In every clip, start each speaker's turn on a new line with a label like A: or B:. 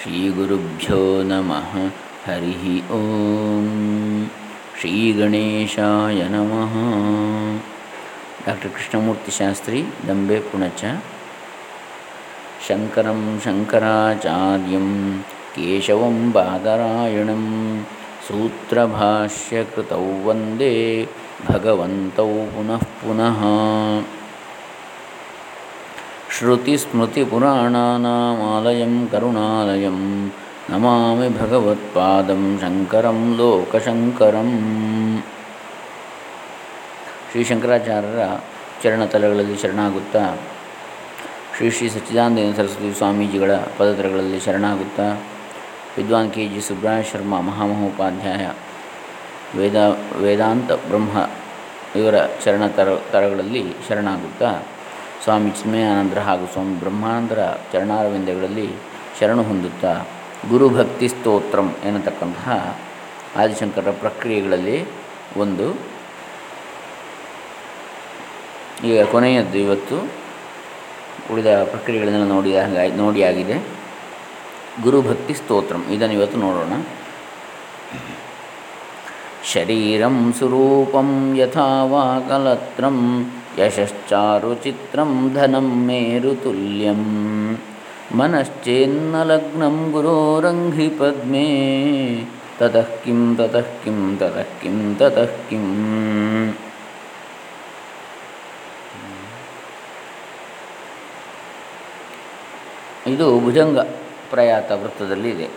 A: श्रीगुरुभ्यो नमः हरिः ॐ श्रीगणेशाय नमः। डाक्टर् कृष्णमूर्तिशास्त्रीदम्बे पुनश्च शङ्करं शङ्कराचार्यं केशवं बादरायणं सूत्रभाष्यकृतौ वन्दे भगवन्तौ पुनःपुनः श्रुतिस्मृतिपुराणानामालयं करुणालयं नमामि भगवत्पादं शङ्करं ಲೋಕಶಂಕರಂ ಶ್ರೀ ಶಂಕರಾಚಾರ್ಯರ ಚರಣತಲಗಳಲ್ಲಿ ಶರಣಾಗುತ್ತಾ ಶ್ರೀ ಶ್ರೀ ಸಚ್ಚಿದಾನಂದ ಸರಸ್ವತಿ ಸ್ವಾಮೀಜಿಗಳ ಪದತರಗಳಲ್ಲಿ ಶರಣಾಗುತ್ತಾ ವಿದ್ವಾನ್ ಕೆ ಜಿ ಸುಬ್ರಹ ಶರ್ಮಾ ಮಹಾಮಹೋಪಾಧ್ಯಾಯ ವೇದ ವೇದಾಂತ ಬ್ರಹ್ಮ ಇವರ ಚರಣ ತರ ತರಗಳಲ್ಲಿ ಶರಣಾಗುತ್ತಾ ಸ್ವಾಮಿ ಚಿನ್ಮಯಾನಂದರ ಹಾಗೂ ಸ್ವಾಮಿ ಬ್ರಹ್ಮಾನಂದರ ಚರಣಾರವಿಂದಗಳಲ್ಲಿ ಶರಣು ಹೊಂದುತ್ತಾ ಗುರುಭಕ್ತಿ ಸ್ತೋತ್ರಂ ಎನ್ನತಕ್ಕಂತಹ ಆದಿಶಂಕರ ಪ್ರಕ್ರಿಯೆಗಳಲ್ಲಿ ಒಂದು. ಈಗ ಕೊನೆಯದ್ದು ಇವತ್ತು. ಉಳಿದ ಪ್ರಕ್ರಿಯೆಗಳನ್ನೆಲ್ಲ ನೋಡಿ ಆಗಿದೆ. ಗುರುಭಕ್ತಿ ಸ್ತೋತ್ರಂ, ಇದನ್ನು ಇವತ್ತು ನೋಡೋಣ. ಶರೀರಂ ಸ್ವರೂಪಂ ಯಥಾ ಯಶಶ್ಚಾರುಚಿತ್ರಂ ಧನಂ ಮೇರುತುಲ್ಯಂ ಮನಶ್ಚೇನ್ನಲಗ್ನಂ ಗುರೋರಂಘ್ರಿ ಪದ್ಮೇ ತತಃ ಕಿಂ ತತಃ ಕಿಂ ತತಃ ಕಿಂ ತತಃ ಕಿಂ ಇದು ಭುಜಂಗ ಪ್ರಯಾತ ವೃತ್ತದಲ್ಲಿ ಇದೆ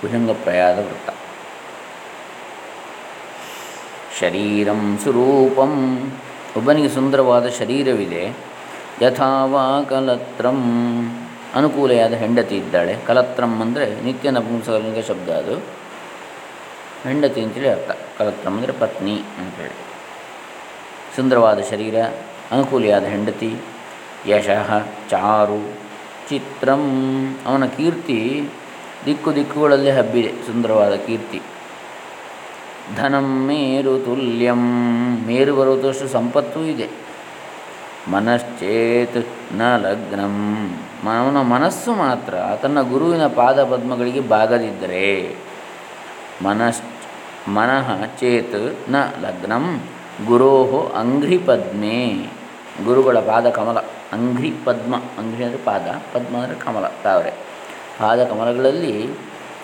A: ಭುಜಂಗ ಪ್ರಯಾತ ವೃತ್ತ. ಶರೀರಂ ಸ್ವರೂಪಂ ಒಬ್ಬನಿಗೆ ಸುಂದರವಾದ ಶರೀರವಿದೆ ಯಥಾವಾ ಕಲತ್ರಂ ಅನುಕೂಲೆಯಾದ ಹೆಂಡತಿ ಇದ್ದಾಳೆ. ಕಲತ್ರಂ ಅಂದರೆ ನಿತ್ಯ ನಪುಂಸಕಲಿಂಗ ಶಬ್ದ ಅದು. ಹೆಂಡತಿ ಅಂತೇಳಿ ಅರ್ಥ. ಕಲತ್ರಂ ಅಂದರೆ ಪತ್ನಿ ಅಂತೇಳಿ. ಸುಂದರವಾದ ಶರೀರ, ಅನುಕೂಲಿಯಾದ ಹೆಂಡತಿ, ಯಶಃ, ಚಾರು, ಚಿತ್ರಂ. ಅವನ ಕೀರ್ತಿ ದಿಕ್ಕು ದಿಕ್ಕುಗಳಲ್ಲಿ ಹಬ್ಬಿದೆ. ಸುಂದರವಾದ ಕೀರ್ತಿ. ಧನಂ ಮೇರು ತುಲ್ಯಂ. ಮೇರು ಬರುವುದಷ್ಟು ಸಂಪತ್ತೂ ಇದೆ. ಮನಶ್ಚೇತ್ನ ಲಗ್ನಂ. ಅವನ ಮನಸ್ಸು ಮಾತ್ರ ತನ್ನ ಗುರುವಿನ ಪಾದ ಪದ್ಮಗಳಿಗೆ ಬಾಗದಿದ್ದರೆ ಮನಶ್ ಮನಃ ಚೇತ್ನ ಲಗ್ನಂ. ಗುರೋ ಅಂಘ್ರಿ ಪದ್ಮೆ ಗುರುಗಳ ಪಾದ ಕಮಲ. ಅಂಘ್ರಿ ಪದ್ಮ ಅಂಘ್ರಿ ಅಂದರೆ ಪಾದ, ಪದ್ಮ ಅಂದರೆ ಕಮಲ, ತಾವರೆ. ಪಾದ ಕಮಲಗಳಲ್ಲಿ,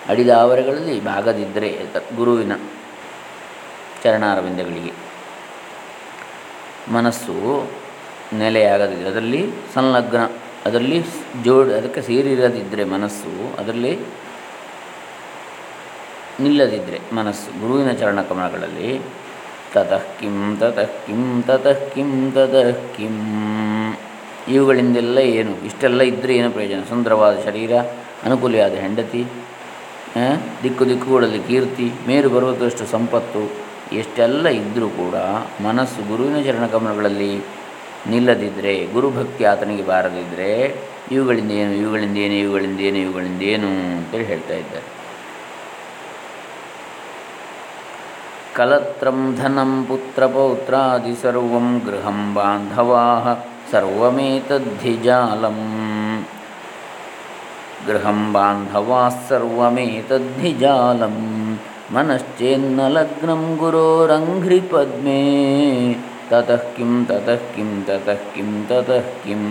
A: ಅಡಿದಾವರೆಗಳಲ್ಲಿ ಭಾಗದಿದ್ದರೆ ಗುರುವಿನ ಚರಣಾರವಿಂದಗಳಿಗೆ. ಮನಸ್ಸು ನೆಲೆಯಾಗದಿದ್ದರೆ ಅದರಲ್ಲಿ ಸಂಲಗ್ನ, ಅದರಲ್ಲಿ ಜೋಡಿ, ಅದಕ್ಕೆ ಸೇರಿರದಿದ್ದರೆ ಮನಸ್ಸು ಅದರಲ್ಲಿ ನಿಲ್ಲದಿದ್ದರೆ ಮನಸ್ಸು. ಗುರುವಿನ ಚರಣಕಮಲಗಳಲ್ಲಿ ತತಃ ಕಿಂ ತತಃ ಕಿಂ ತತಃ ಕಿಂ ತತಃ ಕಿಂ. ಇವುಗಳಿಂದೆಲ್ಲ ಏನು? ಇಷ್ಟೆಲ್ಲ ಇದ್ದರೆ ಏನು ಪ್ರಯೋಜನ? ಸುಂದರವಾದ ಶರೀರ, ಅನುಕೂಲಿಯಾದ ಹೆಂಡತಿ ದಿಕ್ಕು ದಿಕ್ಕುಗಳಲ್ಲಿ ಕೀರ್ತಿ, ಮೇರು ಬರುವುದಷ್ಟು ಸಂಪತ್ತು ಎಷ್ಟೆಲ್ಲ ಇದ್ದರೂ ಕೂಡ ಮನಸ್ಸು ಗುರುವಿನ ಚರಣಕಮಲಗಳಲ್ಲಿ ನಿಲ್ಲದಿದ್ದರೆ ಗುರುಭಕ್ತಿ ಆತನಿಗೆ ಬಾರದಿದ್ದರೆ ಇವುಗಳಿಂದ ಏನು ಇವುಗಳಿಂದ ಏನು ಇವುಗಳಿಂದ ಏನು ಇವುಗಳಿಂದ ಏನು ಅಂತೇಳಿ ಹೇಳ್ತಾ ಇದ್ದಾರೆ. ಕಲತ್ರಂ ಧನಂ ಪುತ್ರಪೌತ್ರಾದಿ ಸರ್ವಂ ಗೃಹಂ ಬಾಂಧವಾ ಸರ್ವಮೇತದ್ಧಿಜಾಲಂ. ಗೃಹಂ ಬಾಂಧವಾಸ್ಸರ್ವಮೇತದ್ಧಿಜಾಲಂ ಮನಶ್ಚೇನ್ನ ಗುರೋರಂಘ್ರಿ ಪದ್ಮೆ. ತತಃ ಕಿಂ ತತಃ ಕಿಂ ತತಃ ಕಿಂ ತತಃ ಕಿಂ.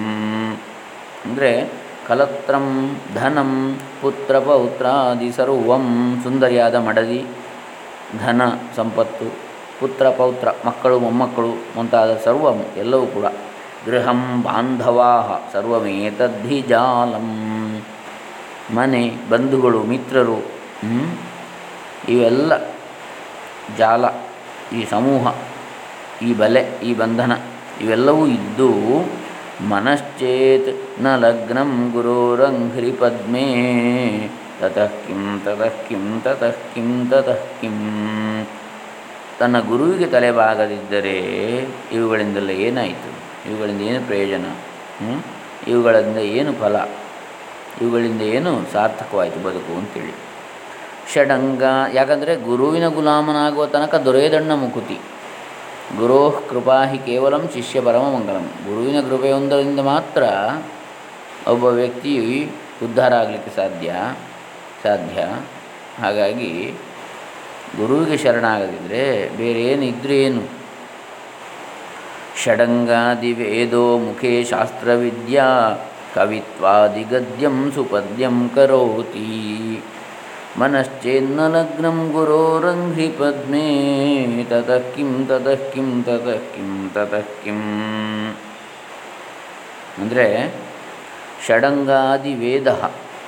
A: ಅಂದರೆ ಕಲತ್ರಂ, ಧನಂ, ಪುತ್ರ ಪೌತ್ರಾದಿ ಸರ್ವಂ. ಸುಂದರಿಯಾದ ಮಡದಿ, ಧನ ಸಂಪತ್ತು, ಪುತ್ರ ಪೌತ್ರ, ಮಕ್ಕಳು, ಮೊಮ್ಮಕ್ಕಳು ಮುಂತಾದ ಸರ್ವಂ, ಎಲ್ಲವೂ ಕೂಡ. ಗೃಹಂ ಬಾಂಧವಾಹ ಸರ್ವಮೇತದ್ಧಿ ಜಾಲಂ ಮನೆ, ಬಂಧುಗಳು, ಮಿತ್ರರು ಇವೆಲ್ಲ ಜಾಲ, ಈ ಸಮೂಹ, ಈ ಬಲೆ, ಈ ಬಂಧನ ಇವೆಲ್ಲವೂ ಇದ್ದು ಮನಶ್ಚೇತ್ನ ಲಗ್ನ ಗುರೋರಂಘ್ರಿ ಪದ್ಮೇ. ತತಃ ಕಿಂ ತತಃ ಕಿಂ ತತಃ ಕಿಂ ತತಃ ಕಿಂ. ತನ್ನ ಗುರುವಿಗೆ ತಲೆಬಾಗದಿದ್ದರೆ ಇವುಗಳಿಂದೆಲ್ಲ ಏನಾಯಿತು? ಇವುಗಳಿಂದ ಏನು ಪ್ರಯೋಜನ? ಇವುಗಳಿಂದ ಏನು ಫಲ? ಇವುಗಳಿಂದ ಏನು ಸಾರ್ಥಕವಾಯಿತು ಬದುಕು ಅಂತೇಳಿ. ಷಡಂಗ, ಯಾಕಂದರೆ ಗುರುವಿನ ಗುಲಾಮನಾಗುವ ತನಕ ದೊರೆಯದಣ್ಣ ಮುಕುತಿ. ಗುರು ಕೃಪಾ ಹಿ ಕೇವಲಂ ಶಿಷ್ಯ ಪರಮ ಮಂಗಲಂ. ಗುರುವಿನ ಕೃಪೆಯೊಂದರಿಂದ ಮಾತ್ರ ಒಬ್ಬ ವ್ಯಕ್ತಿ ಉದ್ಧಾರ ಆಗಲಿಕ್ಕೆ ಸಾಧ್ಯ ಸಾಧ್ಯ. ಹಾಗಾಗಿ ಗುರುವಿಗೆ ಶರಣಾಗದಿದ್ದರೆ ಬೇರೆ ಏನು ಇದ್ದರೆ ಏನು ಷಡಂಗಾದಿವೇದೋ ಮುಖೇ ಶಾಸ್ತ್ರವಿದ್ಯಾ, ಕವಿತ್ವಾದಿಗದ್ಯಂ ಸುಪದ್ಯಂ ಕರೋತಿ. ಮನಶ್ಚೇನ್ನ ಲಗ್ನಂ ಗುರೋರಂಘ್ರಿ ಪದ್ಮೇ, ತದಕ್ಕಿಂ ತದಕ್ಕಿಂ ಕಿಂ ತತಃ ಕಿಂ ತತಃ ಕಿಂ ಅಂದರೆ ಷಡಂಗಾದಿ ವೇದ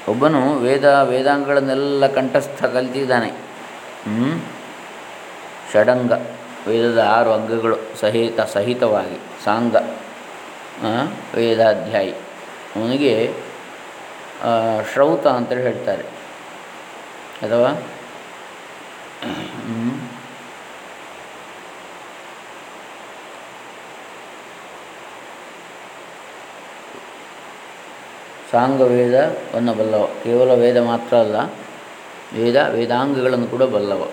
A: ಒಬ್ಬನು ವೇದ, ವೇದಾಂಗಗಳನ್ನೆಲ್ಲ ಕಂಠಸ್ಥ ಕಲಿತಿದ್ದಾನೆ. ಷಡಂಗ, ವೇದದ ಆರು ಅಂಗಗಳು ಸಹಿತ, ಸಹಿತವಾಗಿ. ಸಾಂಗ ವೇದಾಧ್ಯಾಯಿ. ಅವನಿಗೆ ಶ್ರೌತ ಅಂತ ಹೇಳ್ತಾರೆ. ಅಥವಾ? ಸಾಂಗ ವೇದವನ್ನು ಬಲ್ಲವ. ಕೇವಲ ವೇದ ಮಾತ್ರ ಅಲ್ಲ. ವೇದ ವೇದಾಂಗಗಳನ್ನು ಕೂಡ ಬಲ್ಲವ.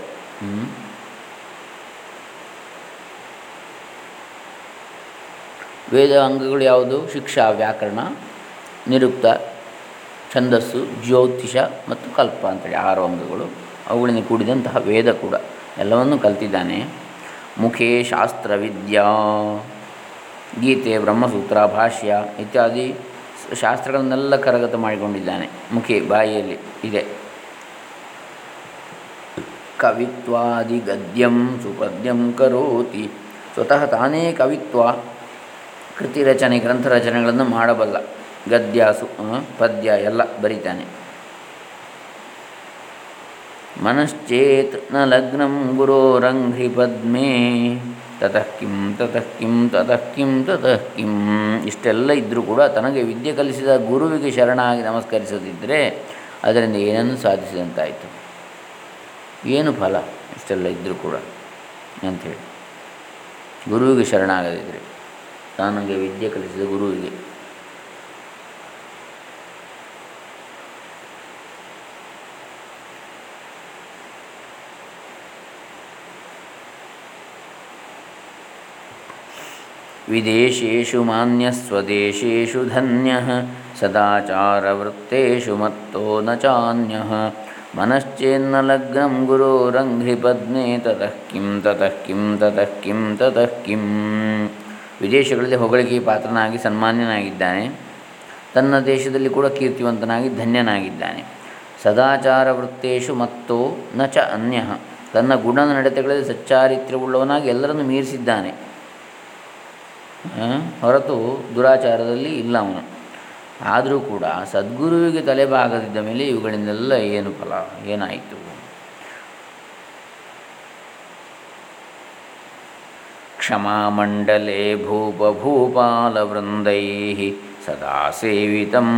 A: ವೇದ ಅಂಗಗಳು ಯಾವುದು? ಶಿಕ್ಷಾ, ವ್ಯಾಕರಣ, ನಿರುಕ್ತ. ಛಂದಸ್ಸು, ಜ್ಯೋತಿಷ ಮತ್ತು ಕಲ್ಪ ಅಂತೇಳಿ ಆರು ಅಂಗಗಳು. ಅವುಗಳಿಂದ ಕೂಡಿದಂತಹ ವೇದ ಕೂಡ ಎಲ್ಲವನ್ನೂ ಕಲ್ತಿದ್ದಾನೆ. ಮುಖೇ ಶಾಸ್ತ್ರವಿದ್ಯಾ ಗೀತೆ, ಬ್ರಹ್ಮಸೂತ್ರ, ಭಾಷ್ಯ ಇತ್ಯಾದಿ ಶಾಸ್ತ್ರಗಳನ್ನೆಲ್ಲ ಕರಗತ ಮಾಡಿಕೊಂಡಿದ್ದಾನೆ. ಮುಖಿ ಬಾಯಿಯಲ್ಲಿ ಇದೆ. ಕವಿತ್ವಾದಿ ಗದ್ಯಂ ಸುಪದ್ಯಂ ಕರೋತಿ. ಸ್ವತಃ ತಾನೇ ಕವಿತ್ವ ಕೃತಿ ರಚನೆ, ಗ್ರಂಥ ರಚನೆಗಳನ್ನು ಮಾಡಬಲ್ಲ. ಗದ್ಯ ಸು ಪದ್ಯ ಎಲ್ಲ ಬರೀತಾನೆ. ಮನಶ್ಚೇತ್ನ ಲಗ್ನಂ ಗುರೋರಂಘ್ರಿ ಪದ್ಮೇ, ತತಃ ಕಿಂ ತತಃ ಕಿಂ ತತಃ ಕಿಂ ತತಃ ಕಿಂ. ಇಷ್ಟೆಲ್ಲ ಇದ್ದರೂ ಕೂಡ ತನಗೆ ವಿದ್ಯೆ ಕಲಿಸಿದ ಗುರುವಿಗೆ ಶರಣಾಗಿ ನಮಸ್ಕರಿಸದಿದ್ದರೆ ಅದರಿಂದ ಏನನ್ನು ಸಾಧಿಸಿದಂತಾಯಿತು? ಏನು ಫಲ ಇಷ್ಟೆಲ್ಲ ಇದ್ದರೂ ಕೂಡ ಅಂಥೇಳಿ. ಗುರುವಿಗೆ ಶರಣಾಗದಿದ್ದರೆ ತನಗೆ ವಿದ್ಯೆ ಕಲಿಸಿದ ಗುರುವಿಗೆ ವಿದೇಶೇಷು ಮಾನ್ಯ ಸ್ವದೇಶೇಷು ಧನ್ಯ ಸದಾಚಾರವೃತ್ತೇಷು ಮತ್ತೋ ನ ಚಾನ್ಯ ಮನಶ್ಚೇನ್ನ ಲಗ್ನಂ ಗುರೋರಂಘ್ರಿ ಪದ್ಮೇ ತತಃ ಕಿಂ ತತಃ ಕಿಂ ತತಃ ಕಿಂ ತತಃ ಕಿಂ ವಿದೇಶಗಳಲ್ಲಿ ಹೊಗಳಿಕೆ ಪಾತ್ರನಾಗಿ ಸನ್ಮಾನ್ಯನಾಗಿದ್ದಾನೆ, ತನ್ನ ದೇಶದಲ್ಲಿ ಕೂಡ ಕೀರ್ತಿವಂತನಾಗಿ ಧನ್ಯನಾಗಿದ್ದಾನೆ. ಸದಾಚಾರ ವೃತ್ತೇಶು ಮತ್ತೋ ನ ಚ ಅನ್ಯ. ತನ್ನ ಗುಣ ನಡತೆಗಳಲ್ಲಿ ಸಚ್ಚಾರಿತ್ರ್ಯವುಳ್ಳವನಾಗಿ ಎಲ್ಲರನ್ನು ಮೀರಿಸಿದ್ದಾನೆ. ಹೊರತು ದುರಾಚಾರದಲ್ಲಿ ಇಲ್ಲ ಅವನು. ಆದರೂ ಕೂಡ ಸದ್ಗುರುವಿಗೆ ತಲೆಬಾಗದಿದ್ದ ಮೇಲೆ ಇವುಗಳಿಂದೆಲ್ಲ ಏನು ಫಲ, ಏನಾಯಿತು? ಕ್ಷಮಾಮಂಡಲೆ ಭೂಪಭೂಪಾಲವೃಂದೈ ಸದಾ ಸೇವಿತಂ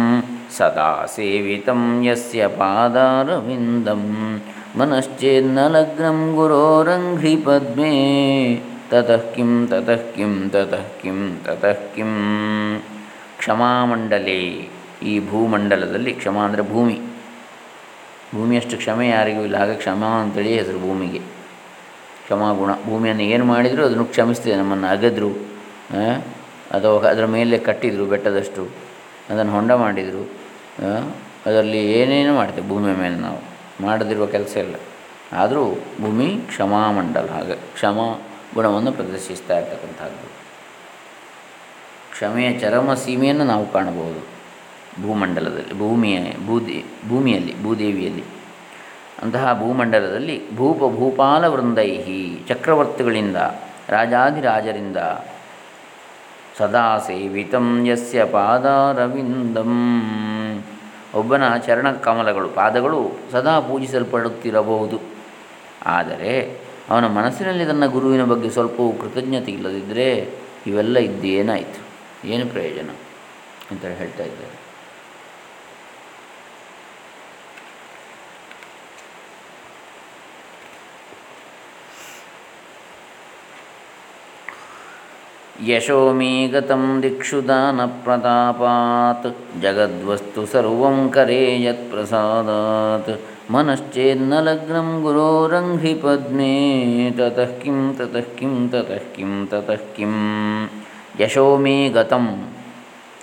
A: ಸದಾ ಸೇವಿತಂ ಯಸ್ಯ ಪಾದಾರವಿಂದಂ. ಮನಶ್ಚೇನ್ನ ಲಗ್ನಂ ಗುರೋರಂಘ್ರಿ ಪದ್ಮೇ ತತಃ किं ತತಃ ಕಿಂ ತತಃ ಕಿಂ ಕ್ಷಮಾಮಂಡಲೇ ಈ ಭೂಮಂಡಲದಲ್ಲಿ ಕ್ಷಮ ಅಂದರೆ ಭೂಮಿ. ಭೂಮಿಯಷ್ಟು ಕ್ಷಮೆ ಯಾರಿಗೂ ಇಲ್ಲ. ಹಾಗೆ ಕ್ಷಮ ಅಂತೇಳಿ ಹೆಸರು ಭೂಮಿಗೆ. ಕ್ಷಮಾಗುಣ ಭೂಮಿಯನ್ನು ಏನು ಮಾಡಿದರೂ ಅದನ್ನು ಕ್ಷಮಿಸ್ತದೆ. ನಮ್ಮನ್ನು ಅಗದ್ರು ಅಥವಾ ಅದರ ಮೇಲೆ ಕಟ್ಟಿದರು, ಬೆಟ್ಟದಷ್ಟು, ಅದನ್ನು ಹೊಂಡ ಮಾಡಿದರು ಅದರಲ್ಲಿ ಏನೇನು ಮಾಡ್ತೇವೆ? ಭೂಮಿಯ ಮೇಲೆ ನಾವು. ಮಾಡದಿರುವ ಕೆಲಸ ಇಲ್ಲ. ಆದರೂ ಭೂಮಿ ಕ್ಷಮಾಮಂಡಲ ಹಾಗೆ ಕ್ಷಮಾ ಗುಣವನ್ನು ಪ್ರದರ್ಶಿಸ್ತಾ ಇರ್ತಕ್ಕಂಥದ್ದು. ಕ್ಷಮೆಯ ಚರಮ ಸೀಮೆಯನ್ನು ನಾವು ಕಾಣಬಹುದು. ಭೂಮಂಡಲದಲ್ಲಿ, ಭೂಮಿಯ, ಭೂದಿ, ಭೂಮಿಯಲ್ಲಿ, ಭೂದೇವಿಯಲ್ಲಿ. ಅಂತಹ ಭೂಮಂಡಲದಲ್ಲಿ ಭೂಪ ಭೂಪಾಲ ವೃಂದೈಹಿ ಚಕ್ರವರ್ತಿಗಳಿಂದ ರಾಜಾದಿರಾಜರಿಂದ ಸದಾ ಸೇವಿತಂ ಯಸ್ಯ ಪಾದಾರವಿಂದಂ. ಒಬ್ಬನ ಚರಣ ಕಮಲಗಳು, ಪಾದಗಳು ಸದಾ ಪೂಜಿಸಲ್ಪಡುತ್ತಿರಬಹುದು. ಆದರೆ ಅವನ ಮನಸ್ಸಿನಲ್ಲಿ ತನ್ನ ಗುರುವಿನ ಬಗ್ಗೆ ಸ್ವಲ್ಪವೂ ಕೃತಜ್ಞತೆ ಇಲ್ಲದಿದ್ದರೆ ಇವೆಲ್ಲ ಇದ್ದೇನಾಯಿತು? ಏನು ಪ್ರಯೋಜನ? ಅಂತ ಹೇಳ್ತಾ ಇದ್ದಾರೆ. ಯಶೋಮೀ ಗತಂ ದಿಕ್ಷು ಪ್ರತಾಪಾತ್ ಜಗದ್ವಸ್ತು ಸರ್ವಂ ಕರೆ ಯತ್ಪ್ರಸಾದಾತ್ ಮನಶ್ಚೇನ್ನ ಲಗ್ನಂ ಗುರೋರಂಘಿ ಪದ್ಮೇ ತತಃ ಕಿಂ ತತಃ ಕಿಂ ತತಃ ಕಿಂ ತತಃ ಕಿಂ ಯಶೋ ಗತಂ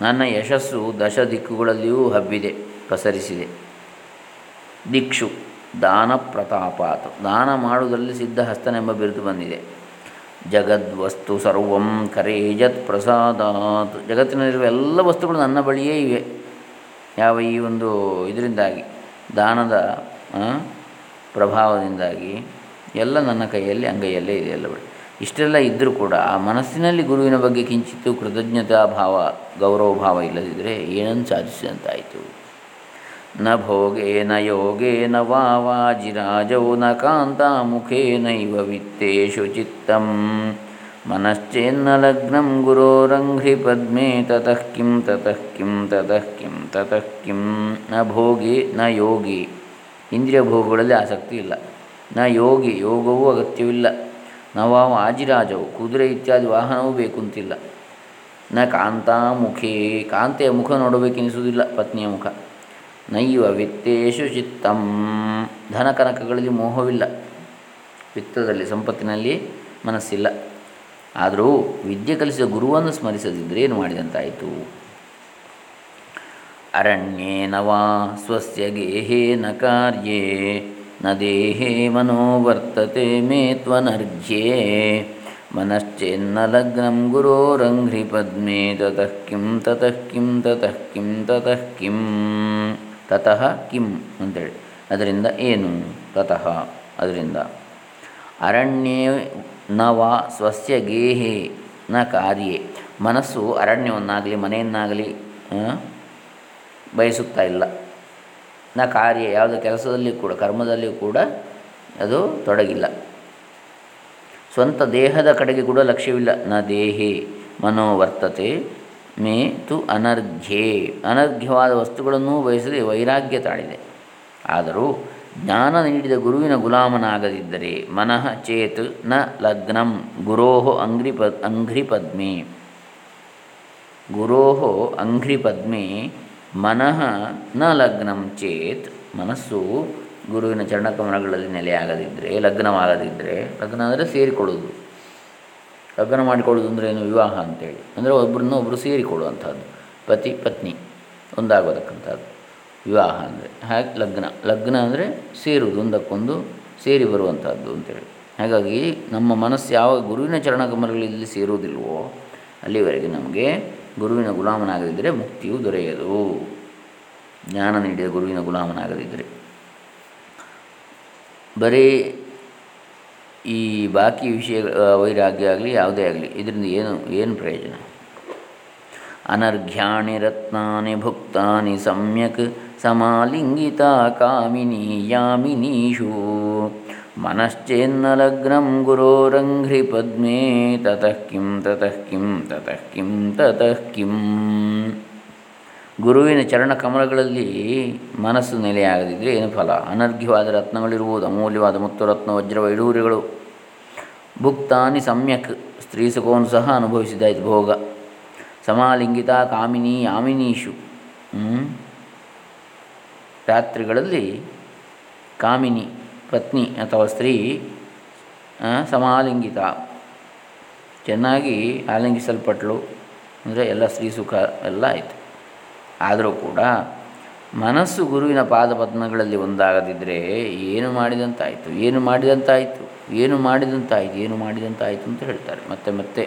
A: ನನ್ನ ಯಶಸ್ಸು ದಶ ದಿಕ್ಕುಗಳಲ್ಲಿಯೂ ಹಬ್ಬಿದೆ, ಪಸರಿಸಿದೆ. ದಿಕ್ಷು, ದಾನ ಪ್ರತಾಪಾತ್. ದಾನ ಮಾಡುವುದರಲ್ಲಿ ಸಿದ್ಧಹಸ್ತನೆಂಬ ಬಿರುದು ಬಂದಿದೆ. ಜಗದ್ವಸ್ತು ಸರ್ವಂ ಕರೇಜತ್ ಪ್ರಸಾದಾತ್. ಜಗತ್ತಿನಲ್ಲಿರುವ ಎಲ್ಲ ವಸ್ತುಗಳು ನನ್ನ ಬಳಿಯೇ ಇವೆ. ಯಾವ ಈ ಒಂದು ಇದರಿಂದಾಗಿ ದಾನದ ಪ್ರಭಾವದಿಂದಾಗಿ ಎಲ್ಲ ನನ್ನ ಕೈಯಲ್ಲಿ, ಅಂಗೈಯಲ್ಲೇ ಇದೆ ಎಲ್ಲ ಬಿಡಿ. ಇಷ್ಟೆಲ್ಲ ಇದ್ದರೂ ಕೂಡ ಆ ಮನಸ್ಸಿನಲ್ಲಿ ಗುರುವಿನ ಬಗ್ಗೆ ಕಿಂಚಿತ್ತು ಕೃತಜ್ಞತಾ ಭಾವ, ಗೌರವ ಭಾವ ಇಲ್ಲದಿದ್ದರೆ ಏನನ್ನು ಸಾಧಿಸಿದಂತಾಯಿತು? ನ ಭೋಗೇ ನ ಯೋಗೇ ಯೋಗೇನ ವಾ ವಾಜಿರಾಜೌ ನ ಕಾಂತಾಮುಖೇನೈವ ವಿತ್ತೇಷು ಚಿತ್ತಂ. ಮನಶ್ಚೇನ್ನ ಲಗ್ನಂ ಗುರೋರಂಘ್ರಿ ಪದ್ಮೇ ತತಃ ಕಿಂ ತತಃ ಕಿಂ ತತಃ ಕಿಂ ತತಃ ಕಿಂ. ನ ಭೋಗಿ, ನ ಯೋಗಿ. ಇಂದ್ರಿಯ ಭೋಗಗಳಲ್ಲಿ ಆಸಕ್ತಿ ಇಲ್ಲ. ನ ಯೋಗಿ, ಯೋಗವೂ ಅಗತ್ಯವಿಲ್ಲ. ನವಾವ, ಆಜಿರಾಜವು, ಕುದುರೆ ಇತ್ಯಾದಿ ವಾಹನವೂ ಬೇಕು ಅಂತಿಲ್ಲ ನ ಕಾಂತಾಮುಖೇ ಕಾಂತೆಯ ಮುಖ ನೋಡಬೇಕೆನಿಸುವುದಿಲ್ಲ ಪತ್ನಿಯ ಮುಖ. ನೈವ ವಿತ್ತೇಶು ಚಿತ್ತಂ. ಧನ ಕನಕಗಳಲ್ಲಿ ಮೋಹವಿಲ್ಲ. ವಿತ್ತದಲ್ಲಿ ಸಂಪತ್ತಿನಲ್ಲಿ ಮನಸ್ಸಿಲ್ಲ. ಆದರೂ ವಿದ್ಯೆ ಕಲಿಸಿದ ಗುರುವನ್ನು ಸ್ಮರಿಸದಿದ್ದರೆ ಏನು ಮಾಡಿದಂತಾಯಿತು? ಅರಣ್ಯೇನ ವಾ ಸ್ವಸ್ಯ ಗೇಹೇನ ಕಾರ್ಯೇ, ನ ದೇಹೇ ಮನೋವರ್ತತೆ ಮೇ ತ್ವನರ್ಘ್ಯೇ. ಮನಶ್ಚೇನ್ನ ಲಗ್ನಂ ಗುರೋರಂಘ್ರಿ ಪದ್ಮೇ, ತತಃ ಕಿಂ ತತಃ ಕಿಂ ತತಃ ಕಿಂ ತತಃ ಕಿಂ. ತತಃ ಕಿಂ ಅಂತೇಳಿ. ಅದರಿಂದ ಏನು? ತತಃ. ಅದರಿಂದ ಅರಣ್ಯೇ ನ ವಾ ಸ್ವಸ್ಯ ಗೇಹೇ ನ ಕಾರ್ಯೇ. ಮನಸ್ಸು ಅರಣ್ಯವನ್ನಾಗಲಿ, ಮನೆಯನ್ನಾಗಲಿ ಬಯಸುತ್ತಾ ಇಲ್ಲ. ನ ಕಾರ್ಯ ಯಾವುದೇ ಕೆಲಸದಲ್ಲಿ ಕೂಡ, ಕರ್ಮದಲ್ಲಿ ಕೂಡ ಅದು ತೊಡಗಿಲ್ಲ. ಸ್ವಂತ ದೇಹದ ಕಡೆಗೆ ಕೂಡ ಲಕ್ಷ್ಯವಿಲ್ಲ. ನ ದೇಹಿ ಮನೋವರ್ತತೆ ಮೇ ತು ಅನರ್ಘ್ಯೇ. ಅನರ್ಘ್ಯವಾದ ವಸ್ತುಗಳನ್ನೂ ಬಯಸದೆ ವೈರಾಗ್ಯ ತಾಳಿದೆ. ಆದರೂ ಜ್ಞಾನ ನೀಡಿದ ಗುರುವಿನ ಗುಲಾಮನಾಗದಿದ್ದರೆ ಮನಃ ಚೇತ್ನ ಲಗ್ನಂ ಗುರೋ ಅಂಘ್ರಿಪ ಅಂಘ್ರಿಪದ್ಮೆ. ಗುರೋ ಅಂಘ್ರಿಪದ್ಮೆ ಮನಃ ನ ಲಗ್ನಂ ಚೇತ್. ಮನಸ್ಸು ಗುರುವಿನ ಚರಣಕಮಲಗಳಲ್ಲಿ ನೆಲೆಯಾಗದಿದ್ದರೆ ಲಗ್ನವಾಗದಿದ್ದರೆ ಲಗ್ನ ಅಂದರೆ ಸೇರಿಕೊಳ್ಳೋದು ಲಗ್ನ ಮಾಡಿಕೊಳ್ಳೋದು ಅಂದರೆ ಏನು? ವಿವಾಹ ಅಂತೇಳಿ. ಅಂದರೆ ಒಬ್ಬರನ್ನ ಒಬ್ಬರು ಸೇರಿಕೊಳ್ಳುವಂಥದ್ದು. ಪತಿ, ಪತ್ನಿ ಒಂದಾಗೋದಕ್ಕಂಥದ್ದು. ವಿವಾಹ ಅಂದರೆ, ಹಾಗೆ ಲಗ್ನ. ಲಗ್ನ ಅಂದರೆ ಸೇರುವುದು, ಒಂದಕ್ಕೊಂದು ಸೇರಿ ಬರುವಂಥದ್ದು ಅಂತೇಳಿ. ಹಾಗಾಗಿ ನಮ್ಮ ಮನಸ್ಸು ಯಾವ ಗುರುವಿನ ಚರಣಕಮಲಗಳಲ್ಲಿ ಸೇರುವುದಿಲ್ವೋ, ಅಲ್ಲಿವರೆಗೆ ನಮಗೆ ಗುರುವಿನ ಗುಲಾಮನಾಗದಿದ್ದರೆ ಮುಕ್ತಿಯು ದೊರೆಯದು. ಜ್ಞಾನ ನೀಡಿದ ಗುರುವಿನ ಗುಲಾಮನಾಗದಿದ್ದರೆ. ಬರೀ ಈ ಬಾಕಿ ವಿಷಯ ವೈರಾಗ್ಯ ಆಗಲಿ, ಯಾವುದೇ ಆಗಲಿ, ಇದರಿಂದ ಏನು ಏನು ಪ್ರಯೋಜನ? ಅನರ್ಘ್ಯಾಣಿ ರತ್ನಾನಿ ಭುಕ್ತಾನಿ ಸಮ್ಯಕ್ ಸಮಾಲಿಂಗಿತ ಕಾಮಿನಿ ಯಾಮಿನೀಷು ಮನಶ್ಚೇನ್ನ ಲಗ್ನಂ ಗುರೋರಂಘ್ರಿ ಪದ್ಮೇ ತತಃ ಕಿಂ ತತಃ ಕಿಂ ತತಃ ಕಿಂ ತತಃ ಕಿಂ ಗುರುವಿನ ಚರಣ ಕಮಲಗಳಲ್ಲಿ ಮನಸ್ಸು ನೆಲೆಯಾಗದಿದ್ದರೆ ಏನು ಫಲ? ಅನರ್ಘ್ಯವಾದ ರತ್ನಗಳಿರುವುದು, ಅಮೂಲ್ಯವಾದ ಮುತ್ತು ರತ್ನ, ವಜ್ರ ವೈಡೂರ್ಯಗಳು. ಭುಕ್ತಾನಿ ಸಮ್ಯಕ್, ಸ್ತ್ರೀ ಸುಖವನ್ನು ಸಹ ಅನುಭವಿಸಿದಾಯಿತು ಭೋಗ. ಸಮಾಲಿಂಗಿತ ಕಾಮಿನಿ ಯಾಮಿನೀಷು ರಾತ್ರಿಗಳಲ್ಲಿ ಕಾಮಿನಿ. ಪತ್ನಿ ಅಥವಾ ಸ್ತ್ರೀ ಸಮಾಲಿಂಗಿತ. ಚೆನ್ನಾಗಿ ಆಲಿಂಗಿಸಲ್ಪಟ್ಲು. ಅಂದರೆ ಎಲ್ಲ ಸ್ತ್ರೀ ಸುಖ ಎಲ್ಲ ಆಯಿತು. ಆದರೂ ಕೂಡ ಮನಸ್ಸು ಗುರುವಿನ ಪಾದಪದ್ಮಗಳಲ್ಲಿ ಒಂದಾಗದಿದ್ದರೆ ಏನು ಮಾಡಿದಂತಾಯಿತು? ಏನು ಮಾಡಿದಂತಾಯಿತು? ಏನು ಮಾಡಿದಂತಾಯಿತು? ಏನು ಮಾಡಿದಂತಾಯಿತು ಅಂತ ಹೇಳ್ತಾರೆ. ಮತ್ತೆ ಮತ್ತೆ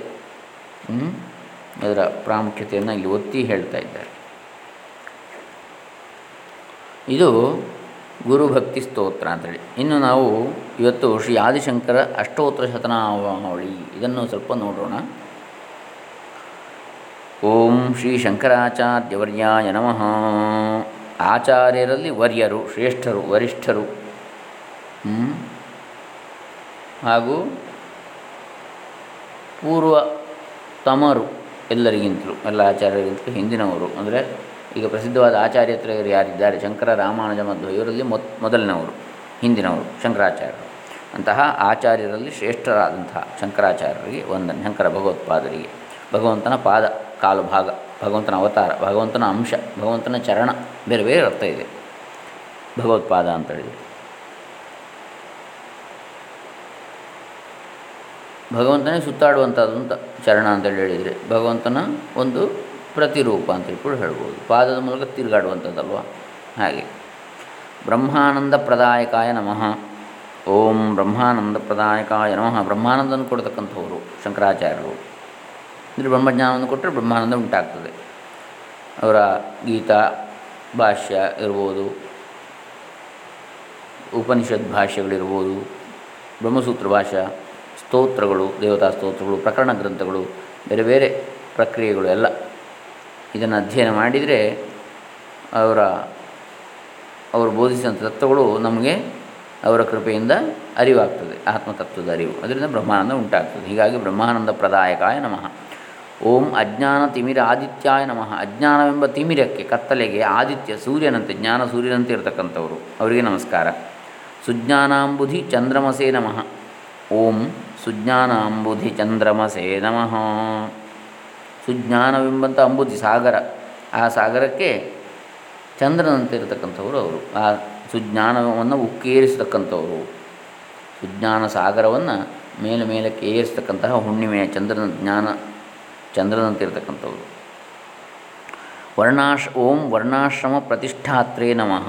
A: ಅದರ ಪ್ರಾಮುಖ್ಯತೆಯನ್ನು ಇಲ್ಲಿ ಒತ್ತಿ ಹೇಳ್ತಾ ಇದ್ದಾರೆ. ಇದು ಗುರುಭಕ್ತಿ ಸ್ತೋತ್ರ ಅಂತೇಳಿ. ಇನ್ನು ನಾವು ಇವತ್ತು ಶ್ರೀ ಆದಿಶಂಕರ ಅಷ್ಟೋತ್ತರ ಶತನಾಮಾವಳಿ ಇದನ್ನು ಸ್ವಲ್ಪ ನೋಡೋಣ. ಓಂ ಶ್ರೀ ಶಂಕರಾಚಾರ್ಯವರ್ಯಾಯ ನಮಃ. ಆಚಾರ್ಯರಲ್ಲಿ ವರ್ಯರು, ಶ್ರೇಷ್ಠರು, ವರಿಷ್ಠರು. ಹಾಗೂ ಪೂರ್ವ ತಮರು ಎಲ್ಲರಿಗಿಂತಲೂ, ಎಲ್ಲ ಆಚಾರ್ಯರಿಗಿಂತಲೂ ಹಿಂದಿನವರು. ಅಂದರೆ ಈಗ ಪ್ರಸಿದ್ಧವಾದ ಆಚಾರ್ಯತ್ರಯರು ಯಾರಿದ್ದಾರೆ? ಶಂಕರ ರಾಮಾನುಜ ಮಧ್ವ ಇವರಲ್ಲಿ ಮೊತ್, ಮೊದಲಿನವರು, ಹಿಂದಿನವರು, ಶಂಕರಾಚಾರ್ಯರು. ಅಂತಹ ಆಚಾರ್ಯರಲ್ಲಿ ಶ್ರೇಷ್ಠರಾದಂತಹ ಶಂಕರಾಚಾರ್ಯರಿಗೆ ಒಂದನ್ನು ಶಂಕರ ಭಗವತ್ಪಾದರಿಗೆ. ಭಗವಂತನ ಪಾದ, ಕಾಲು ಭಾಗ, ಭಗವಂತನ ಅವತಾರ, ಭಗವಂತನ ಅಂಶ, ಭಗವಂತನ ಚರಣ, ಬೇರೆ ಬೇರೆ ಅರ್ಥ ಇದೆ. ಭಗವತ್ಪಾದ ಅಂತ ಹೇಳಿದರೆ. ಭಗವಂತನೇ ಸುತ್ತಾಡುವಂಥದ್ದು ಅಂತ ಚರಣ ಅಂತೇಳಿ ಹೇಳಿದರೆ, ಭಗವಂತನ ಒಂದು ಪ್ರತಿರೂಪ ಅಂತ ಕೂಡ ಹೇಳ್ಬೋದು. ಪಾದದ ಮೂಲಕ ತಿರುಗಾಡುವಂಥದ್ದಲ್ವ? ಹಾಗೆ. ಬ್ರಹ್ಮಾನಂದ ಪ್ರದಾಯಕಾಯ ನಮಃ. ಓಂ ಬ್ರಹ್ಮಾನಂದ ಪ್ರದಾಯಕಾಯ ನಮಃ. ಬ್ರಹ್ಮಾನಂದನ ಕೊಡ್ತಕ್ಕಂಥವರು ಶಂಕರಾಚಾರ್ಯರು. ಅಂದರೆ ಬ್ರಹ್ಮಜ್ಞಾನವನ್ನು ಕೊಟ್ಟರೆ ಬ್ರಹ್ಮಾನಂದ ಉಂಟಾಗ್ತದೆ. ಅವರ ಗೀತಾ, ಭಾಷ್ಯ ಇರ್ಬೋದು. ಉಪನಿಷತ್ ಭಾಷ್ಯಗಳಿರ್ಬೋದು. ಬ್ರಹ್ಮಸೂತ್ರ ಭಾಷ್ಯ, ಸ್ತೋತ್ರಗಳು, ದೇವತಾ ಸ್ತೋತ್ರಗಳು, ಪ್ರಕರಣ ಗ್ರಂಥಗಳು, ಬೇರೆ ಬೇರೆ ಪ್ರಕ್ರಿಯೆಗಳು ಎಲ್ಲ ಇದನ್ನು ಅಧ್ಯಯನ ಮಾಡಿದರೆ ಅವರ, ಅವರು ಬೋಧಿಸಿದಂಥ ತತ್ವಗಳು ನಮಗೆ ಅವರ ಕೃಪೆಯಿಂದ ಅರಿವಾಗ್ತದೆ, ಆತ್ಮತತ್ವದ ಅರಿವು. ಅದರಿಂದ ಬ್ರಹ್ಮಾನಂದ ಉಂಟಾಗ್ತದೆ. ಹೀಗಾಗಿ ಬ್ರಹ್ಮಾನಂದ ಪ್ರದಾಯಕಾಯ ನಮಃ. ಓಂ ಅಜ್ಞಾನ ತಿಮಿರ ಆದಿತ್ಯಾಯ ನಮಃ. ಅಜ್ಞಾನವೆಂಬ ತಿಮಿರಕ್ಕೆ ಕತ್ತಲೆಗೆ ಆದಿತ್ಯ ಸೂರ್ಯನಂತೆ, ಜ್ಞಾನ ಸೂರ್ಯನಂತೆ ಇರತಕ್ಕಂಥವರು. ಅವರಿಗೆ ನಮಸ್ಕಾರ. ಸುಜ್ಞಾನಾಂಬುಧಿ ಚಂದ್ರಮಸೇ ನಮಃ. ಓಂ ಸುಜ್ಞಾನಾಂಬುಧಿ ಚಂದ್ರಮಸೇ ನಮಃ. ಸುಜ್ಞಾನವೆಂಬಂಥ ಅಂಬುದಿ ಸಾಗರ. ಆ ಸಾಗರಕ್ಕೆ ಚಂದ್ರನಂತೆ ಇರತಕ್ಕಂಥವರು ಅವರು. ಆ ಸುಜ್ಞಾನವನ್ನು ಉಕ್ಕೇರಿಸತಕ್ಕಂಥವರು. ಸುಜ್ಞಾನ ಸಾಗರವನ್ನು ಮೇಲೆ ಮೇಲಕ್ಕೆ ಏರಿಸ್ತಕ್ಕಂತಹ ಹುಣ್ಣಿಮೆಯ ಚಂದ್ರನ ಜ್ಞಾನ ಚಂದ್ರನಂತೆ ಇರತಕ್ಕಂಥವ್ರು ವರ್ಣಾಶ್, ಓಂ ವರ್ಣಾಶ್ರಮ ಪ್ರತಿಷ್ಠಾತ್ರೇ ನಮಃ.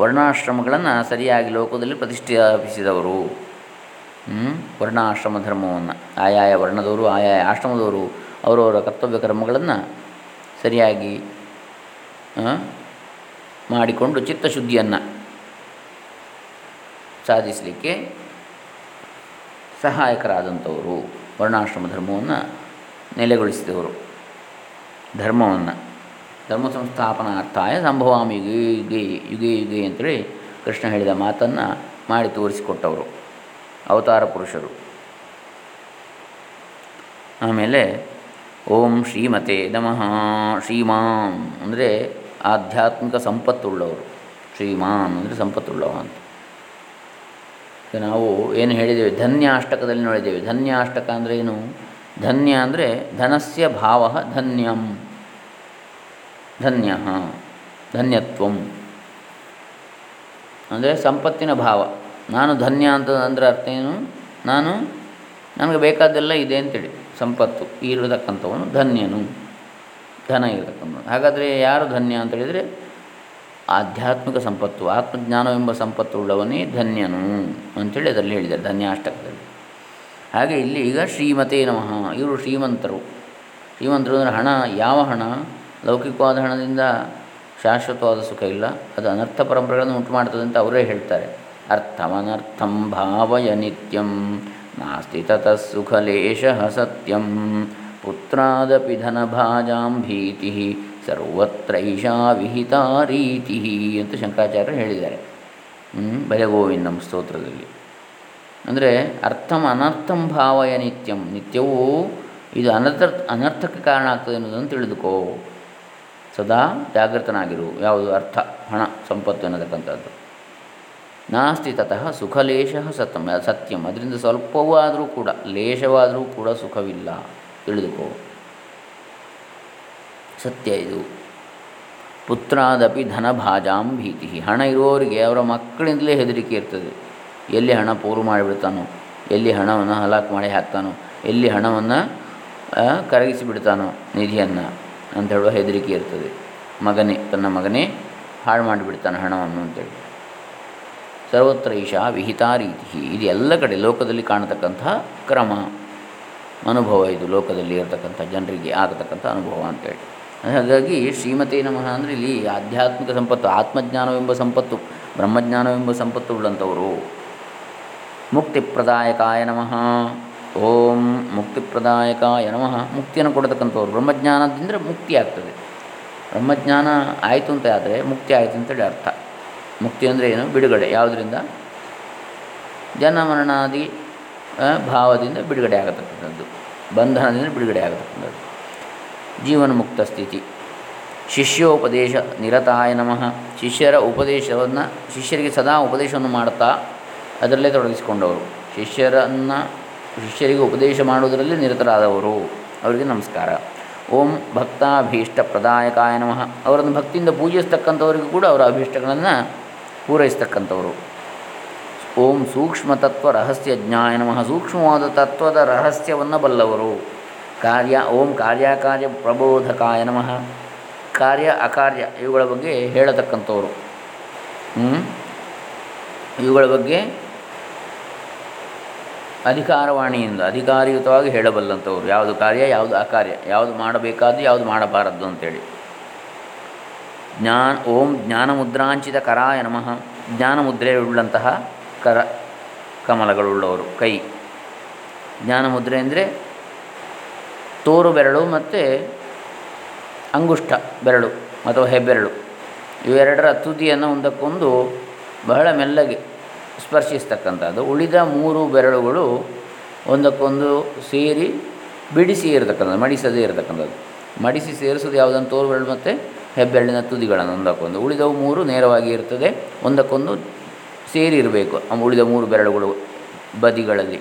A: ವರ್ಣಾಶ್ರಮಗಳನ್ನು ಸರಿಯಾಗಿ ಲೋಕದಲ್ಲಿ ಪ್ರತಿಷ್ಠಾಪಿಸಿದವರು. ವರ್ಣಾಶ್ರಮ ಧರ್ಮವನ್ನು. ಆಯಾಯ ವರ್ಣದವರು, ಆಯಾಯ ಆಶ್ರಮದವರು. ಅವರವರ ಕರ್ತವ್ಯ ಕರ್ಮಗಳನ್ನು ಸರಿಯಾಗಿ ಮಾಡಿಕೊಂಡು ಚಿತ್ತಶುದ್ಧಿಯನ್ನು ಸಾಧಿಸಲಿಕ್ಕೆ ಸಹಾಯಕರಾದಂಥವರು, ವರ್ಣಾಶ್ರಮ ಧರ್ಮವನ್ನು ನೆಲೆಗೊಳಿಸಿದವರು. ಧರ್ಮವನ್ನು, ಧರ್ಮ ಸಂಸ್ಥಾಪನಾರ್ಥಾಯ ಸಂಭವಾಮಿ ಯುಗೇ ಯುಗೆ ಯುಗೆ ಯುಗೆ ಅಂತೇಳಿ ಕೃಷ್ಣ ಹೇಳಿದ ಮಾತನ್ನು ಮಾಡಿ ತೋರಿಸಿಕೊಟ್ಟವರು, ಅವತಾರ ಪುರುಷರು. ಆಮೇಲೆ ಓಂ ಶ್ರೀಮತೆ ನಮಃ. ಶ್ರೀಮಾನ್ ಅಂದರೆ ಆಧ್ಯಾತ್ಮಿಕ ಸಂಪತ್ತುಳ್ಳವರು. ಶ್ರೀಮಾನ್ ಅಂದರೆ ಸಂಪತ್ತುಳ್ಳವ ಅಂತ. ನಾವು ಏನು ಹೇಳಿದ್ದೇವೆ? ಧನ್ಯ ಅಷ್ಟಕದಲ್ಲಿ ನೋಡಿದ್ದೇವೆ ಧನ್ಯ ಅಷ್ಟಕ ಅಂದರೆ ಏನು? ಧನ್ಯ ಅಂದರೆ ಧನಸ್ಯ ಭಾವ ಧನ್ಯಂ. ಧನ್ಯ, ಧನ್ಯತ್ವಂ. ಅಂದರೆ ಸಂಪತ್ತಿನ ಭಾವ. ನಾನು ಧನ್ಯ ಅಂತ ಅಂದರೆ ಅರ್ಥ ಏನು? ನಾನು, ನನಗೆ ಬೇಕಾದ್ದೆಲ್ಲ ಇದೆ ಅಂತೇಳಿ. ಸಂಪತ್ತು ಇರತಕ್ಕಂಥವನು ಧನ್ಯನು, ಧನ ಇರತಕ್ಕಂಥ ಹಾಗಾದರೆ ಯಾರು ಧನ್ಯ ಅಂತ ಹೇಳಿದರೆ ಆಧ್ಯಾತ್ಮಿಕ ಸಂಪತ್ತು, ಆತ್ಮಜ್ಞಾನವೆಂಬ ಸಂಪತ್ತು ಉಳ್ಳವನೇ ಧನ್ಯನು ಅಂಥೇಳಿ ಅದರಲ್ಲಿ ಹೇಳಿದ್ದಾರೆ ಧನ್ಯಾಷ್ಟಕದಲ್ಲಿ. ಹಾಗೆ ಇಲ್ಲಿ ಈಗ ಶ್ರೀಮತೇ ನಮಃ. ಇವರು ಶ್ರೀಮಂತರು. ಶ್ರೀಮಂತರು ಅಂದರೆ ಹಣ, ಯಾವ ಹಣ? ಲೌಕಿಕವಾದ ಹಣದಿಂದ ಶಾಶ್ವತವಾದ ಸುಖ ಇಲ್ಲ. ಅದು ಅನರ್ಥ ಪರಂಪರೆಗಳನ್ನು ಉಂಟು ಮಾಡ್ತದೆ ಅಂತ ಅವರೇ ಹೇಳ್ತಾರೆ. ಅರ್ಥಮನರ್ಥಂ ಭಾವಯ ನಿತ್ಯಂ. ನಾಸ್ತಿ ತತಃಸುಖಲೇಶ ಸತ್ಯಂ ಪುತ್ರಾದಪಿ ಧನಭಾಜಾಂ ಭೀತಿ ಸರ್ವತ್ರೈಷಾ ವಿಹಿತಾ ರೀತಿ ಅಂತ ಶಂಕರಾಚಾರ್ಯರು ಹೇಳಿದ್ದಾರೆ। ಭಯಗೋವಿಂದಂ ಸ್ತೋತ್ರದಲ್ಲಿ। ಅಂದರೆ ಅರ್ಥಂ ಅನರ್ಥಂ ಭಾವಯ ನಿತ್ಯಂ, ನಿತ್ಯವೂ ಇದು ಅನರ್ಥ, ಅನರ್ಥಕ್ಕೆ ಕಾರಣ ಆಗ್ತದೆ ಅನ್ನೋದನ್ನು ತಿಳಿದುಕೋ। ಸದಾ ಜಾಗೃತನಾಗಿರು, ಯಾವುದು ಅರ್ಥ, ಹಣ, ಸಂಪತ್ತು ಅನ್ನತಕ್ಕಂಥದ್ದು ನಾಸ್ತಿ ತತಃ ಸುಖಲೇಶ ಸತ್ಯಂ ಸತ್ಯಂ. ಅದರಿಂದ ಸ್ವಲ್ಪವೂ ಆದರೂ ಕೂಡ ಲೇಷವಾದರೂ ಕೂಡ ಸುಖವಿಲ್ಲ. ತಿಳಿದುಕೋ. ಸತ್ಯ ಇದು. ಪುತ್ರಾದಪಿ ಧನಭಾಜಾಂ ಭೀತಿ. ಹಣ ಇರುವವರಿಗೆ ಅವರ ಮಕ್ಕಳಿಂದಲೇ ಹೆದರಿಕೆ ಇರ್ತದೆ. ಎಲ್ಲಿ ಹಣ ಪೋರು ಮಾಡಿಬಿಡ್ತಾನೋ, ಎಲ್ಲಿ ಹಣವನ್ನು ಹಲಾಕ್ ಮಾಡಿ ಹಾಕ್ತಾನೋ, ಎಲ್ಲಿ ಹಣವನ್ನು ಕರಗಿಸಿಬಿಡ್ತಾನೋ ನಿಧಿಯನ್ನು ಅಂತ ಹೇಳುವ ಹೆದರಿಕೆ ಇರ್ತದೆ. ಮಗನೇ, ತನ್ನ ಮಗನೇ ಹಾಳು ಮಾಡಿಬಿಡ್ತಾನೆ ಹಣವನ್ನು ಅಂತೇಳಿ. ಸರ್ವತ್ರ ಈಶಾ ವಿಹಿತಾ ರೀತಿ ಇದು ಎಲ್ಲ ಕಡೆ ಲೋಕದಲ್ಲಿ ಕಾಣತಕ್ಕಂತಹ ಕ್ರಮ. ಅನುಭವ ಇದು ಲೋಕದಲ್ಲಿ ಇರತಕ್ಕಂಥ ಜನರಿಗೆ ಆಗತಕ್ಕಂಥ ಅನುಭವ ಅಂತೇಳಿ. ಹಾಗಾಗಿ ಶ್ರೀಮತಿ ನಮಃ ಅಂದರೆ ಇಲ್ಲಿ ಆಧ್ಯಾತ್ಮಿಕ ಸಂಪತ್ತು, ಆತ್ಮಜ್ಞಾನವೆಂಬ ಸಂಪತ್ತು, ಬ್ರಹ್ಮಜ್ಞಾನವೆಂಬ ಸಂಪತ್ತು ಉಳ್ಳಂಥವರು. ಮುಕ್ತಿಪ್ರದಾಯಕಾಯ ನಮಃ. ಓಂ ಮುಕ್ತಿಪ್ರದಾಯಕಾಯ ನಮಃ. ಮುಕ್ತಿಯನ್ನು ಕೊಡತಕ್ಕಂಥವ್ರು. ಬ್ರಹ್ಮಜ್ಞಾನದಿಂದ ಮುಕ್ತಿ ಆಗ್ತದೆ. ಬ್ರಹ್ಮಜ್ಞಾನ ಆಯಿತು ಅಂತ ಆದರೆ ಮುಕ್ತಿ ಆಯಿತು ಅಂತೇಳಿ ಅರ್ಥ. ಮುಕ್ತಿ ಅಂದರೆ ಏನು? ಬಿಡುಗಡೆ. ಯಾವುದರಿಂದ? ಜನಮರಣಾದಿ ಭಾವದಿಂದ ಬಿಡುಗಡೆ ಆಗತಕ್ಕಂಥದ್ದು. ಬಂಧನದಿಂದ ಬಿಡುಗಡೆ ಆಗತಕ್ಕಂಥದ್ದು. ಜೀವನ ಮುಕ್ತ ಸ್ಥಿತಿ. ಶಿಷ್ಯೋಪದೇಶ ನಿರತಾಯ ನಮಃ. ಶಿಷ್ಯರ ಉಪದೇಶವನ್ನು, ಶಿಷ್ಯರಿಗೆ ಸದಾ ಉಪದೇಶವನ್ನು ಮಾಡ್ತಾ ಅದರಲ್ಲೇ ತೊಡಗಿಸಿಕೊಂಡವರು. ಶಿಷ್ಯರನ್ನು, ಶಿಷ್ಯರಿಗೆ ಉಪದೇಶ ಮಾಡುವುದರಲ್ಲಿ ನಿರತರಾದವರು. ಅವರಿಗೆ ನಮಸ್ಕಾರ. ಓಂ ಭಕ್ತಾಭೀಷ್ಟ ಪ್ರದಾಯಕಾಯ ನಮಃ. ಅವರನ್ನು ಭಕ್ತಿಯಿಂದ ಪೂಜಿಸ್ತಕ್ಕಂಥವರಿಗೂ ಕೂಡ ಅವರ ಅಭೀಷ್ಟಗಳನ್ನು ಪೂರೈಸ್ತಕ್ಕಂಥವರು. ಓಂ ಸೂಕ್ಷ್ಮ ತತ್ವ ರಹಸ್ಯ ಜ್ಞಾಯ ನಮಃ. ಸೂಕ್ಷ್ಮವಾದ ತತ್ವದ ರಹಸ್ಯವನ್ನು ಬಲ್ಲವರು. ಕಾರ್ಯ, ಓಂ ಕಾರ್ಯಕಾರ್ಯ ಪ್ರಬೋಧಕಾಯ ನಮಃ. ಕಾರ್ಯ, ಅಕಾರ್ಯ ಇವುಗಳ ಬಗ್ಗೆ ಹೇಳತಕ್ಕಂಥವರು? ಇವುಗಳ ಬಗ್ಗೆ ಅಧಿಕಾರವಾಣಿಯಿಂದ, ಅಧಿಕಾರಯುತವಾಗಿ ಹೇಳಬಲ್ಲಂಥವ್ರು. ಯಾವುದು ಕಾರ್ಯ, ಯಾವುದು ಅಕಾರ್ಯ, ಯಾವುದು ಮಾಡಬೇಕಾದ್ದು, ಯಾವುದು ಮಾಡಬಾರದ್ದು ಅಂತೇಳಿ. ಜ್ಞಾನ, ಓಂ ಜ್ಞಾನಮುದ್ರಾಂಚಿತ ಕರಾಯ ನಮಃ ಜ್ಞಾನಮುದ್ರೆಯುಳ್ಳಂತಹ ಕರ, ಕಮಲಗಳುಳ್ಳವರು, ಕೈ. ಜ್ಞಾನಮುದ್ರೆ ಅಂದರೆ ತೋರು ಬೆರಳು ಮತ್ತು ಅಂಗುಷ್ಠ ಬೆರಳು ಅಥವಾ ಹೆಬ್ಬೆರಳು. ಇವೆರಡರ ತುದಿಯನ್ನು ಒಂದಕ್ಕೊಂದು ಬಹಳ ಮೆಲ್ಲಗೆ ಸ್ಪರ್ಶಿಸ್ತಕ್ಕಂಥದ್ದು. ಉಳಿದ ಮೂರು ಬೆರಳುಗಳು ಒಂದಕ್ಕೊಂದು ಸೇರಿ ಬಿಡಿಸಿ ಇರತಕ್ಕಂಥದ್ದು ಮಡಿಸದೇ ಇರತಕ್ಕಂಥದ್ದು. ಮಡಿಸಿ ಸೇರಿಸೋದು ಯಾವುದನ್ನು? ತೋರು ಬೆರಳು ಮತ್ತು ಹೆಬ್ಬೆರಳಿನ ತುದಿಗಳನ್ನು ಒಂದಕ್ಕೊಂದು. ಉಳಿದವು ಮೂರು ನೇರವಾಗಿ ಇರ್ತದೆ, ಒಂದಕ್ಕೊಂದು ಸೇರಿರಬೇಕು ಉಳಿದ ಮೂರು ಬೆರಳುಗಳು ಬದಿಗಳಲ್ಲಿ.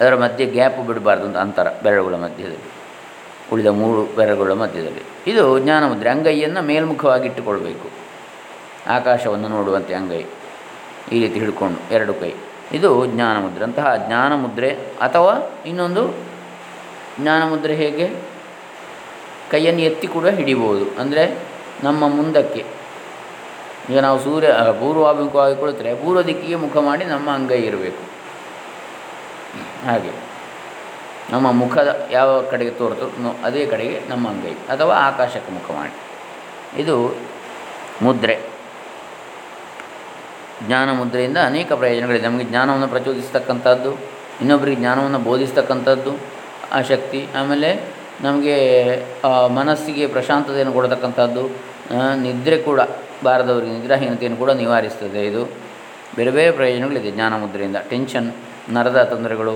A: ಅದರ ಮಧ್ಯೆ ಗ್ಯಾಪ್ ಬಿಡಬಾರ್ದು ಅಂತ ಅಂತರ ಬೆರಳುಗಳ ಮಧ್ಯದಲ್ಲಿ. ಉಳಿದ ಮೂರು ಬೆರಳುಗಳ ಮಧ್ಯದಲ್ಲಿ. ಇದು ಜ್ಞಾನಮುದ್ರೆ ಅಂಗೈಯನ್ನು ಮೇಲ್ಮುಖವಾಗಿ ಇಟ್ಟುಕೊಳ್ಬೇಕು ಆಕಾಶವನ್ನು ನೋಡುವಂತೆ ಅಂಗೈ. ಈ ರೀತಿ ಹಿಡ್ಕೊಂಡು ಎರಡು ಕೈ. ಇದು ಜ್ಞಾನಮುದ್ರೆ. ಅಂತಹ ಜ್ಞಾನಮುದ್ರೆ ಅಥವಾ ಇನ್ನೊಂದು ಜ್ಞಾನಮುದ್ರೆ ಹೇಗೆ? ಕೈಯನ್ನು ಎತ್ತಿ ಕೂಡ ಹಿಡಿಬೋದು. ಅಂದರೆ ನಮ್ಮ ಮುಂದಕ್ಕೆ. ಈಗ ನಾವು ಸೂರ್ಯ ಪೂರ್ವಾಭಿಮುಖವಾಗಿ ಕುಳಿತರೆ ಪೂರ್ವ ದಿಕ್ಕಿಗೆ ಮುಖ ಮಾಡಿ ನಮ್ಮ ಅಂಗೈ ಇರಬೇಕು. ಹಾಗೆ. ನಮ್ಮ ಮುಖದ ಯಾವ ಕಡೆಗೆ ತೋರ್ತೋ ಅದೇ ಕಡೆಗೆ ನಮ್ಮ ಅಂಗೈ ಅಥವಾ ಆಕಾಶಕ್ಕೆ ಮುಖ ಮಾಡಿ. ಇದು ಮುದ್ರೆ. ಜ್ಞಾನ ಮುದ್ರೆಯಿಂದ ಅನೇಕ ಪ್ರಯೋಜನಗಳಿದೆ. ನಮಗೆ ಜ್ಞಾನವನ್ನು ಪ್ರಚೋದಿಸ್ತಕ್ಕಂಥದ್ದು ಇನ್ನೊಬ್ಬರಿಗೆ ಜ್ಞಾನವನ್ನು ಬೋಧಿಸ್ತಕ್ಕಂಥದ್ದು, ಆ ಶಕ್ತಿ, ಆಮೇಲೆ ನಮಗೆ ಮನಸ್ಸಿಗೆ ಪ್ರಶಾಂತತೆಯನ್ನು ಕೊಡತಕ್ಕಂಥದ್ದು ನಿದ್ರೆ ಕೂಡ ಬಾರದವರಿಗೆ ನಿದ್ರಾಹೀನತೆಯನ್ನು ಕೂಡ ನಿವಾರಿಸ್ತದೆ ಇದು. ಬೇರೆ ಬೇರೆ ಪ್ರಯೋಜನಗಳಿದೆ ಜ್ಞಾನಮುದ್ರೆಯಿಂದ. ಟೆನ್ಷನ್ ನರದ ತೊಂದರೆಗಳು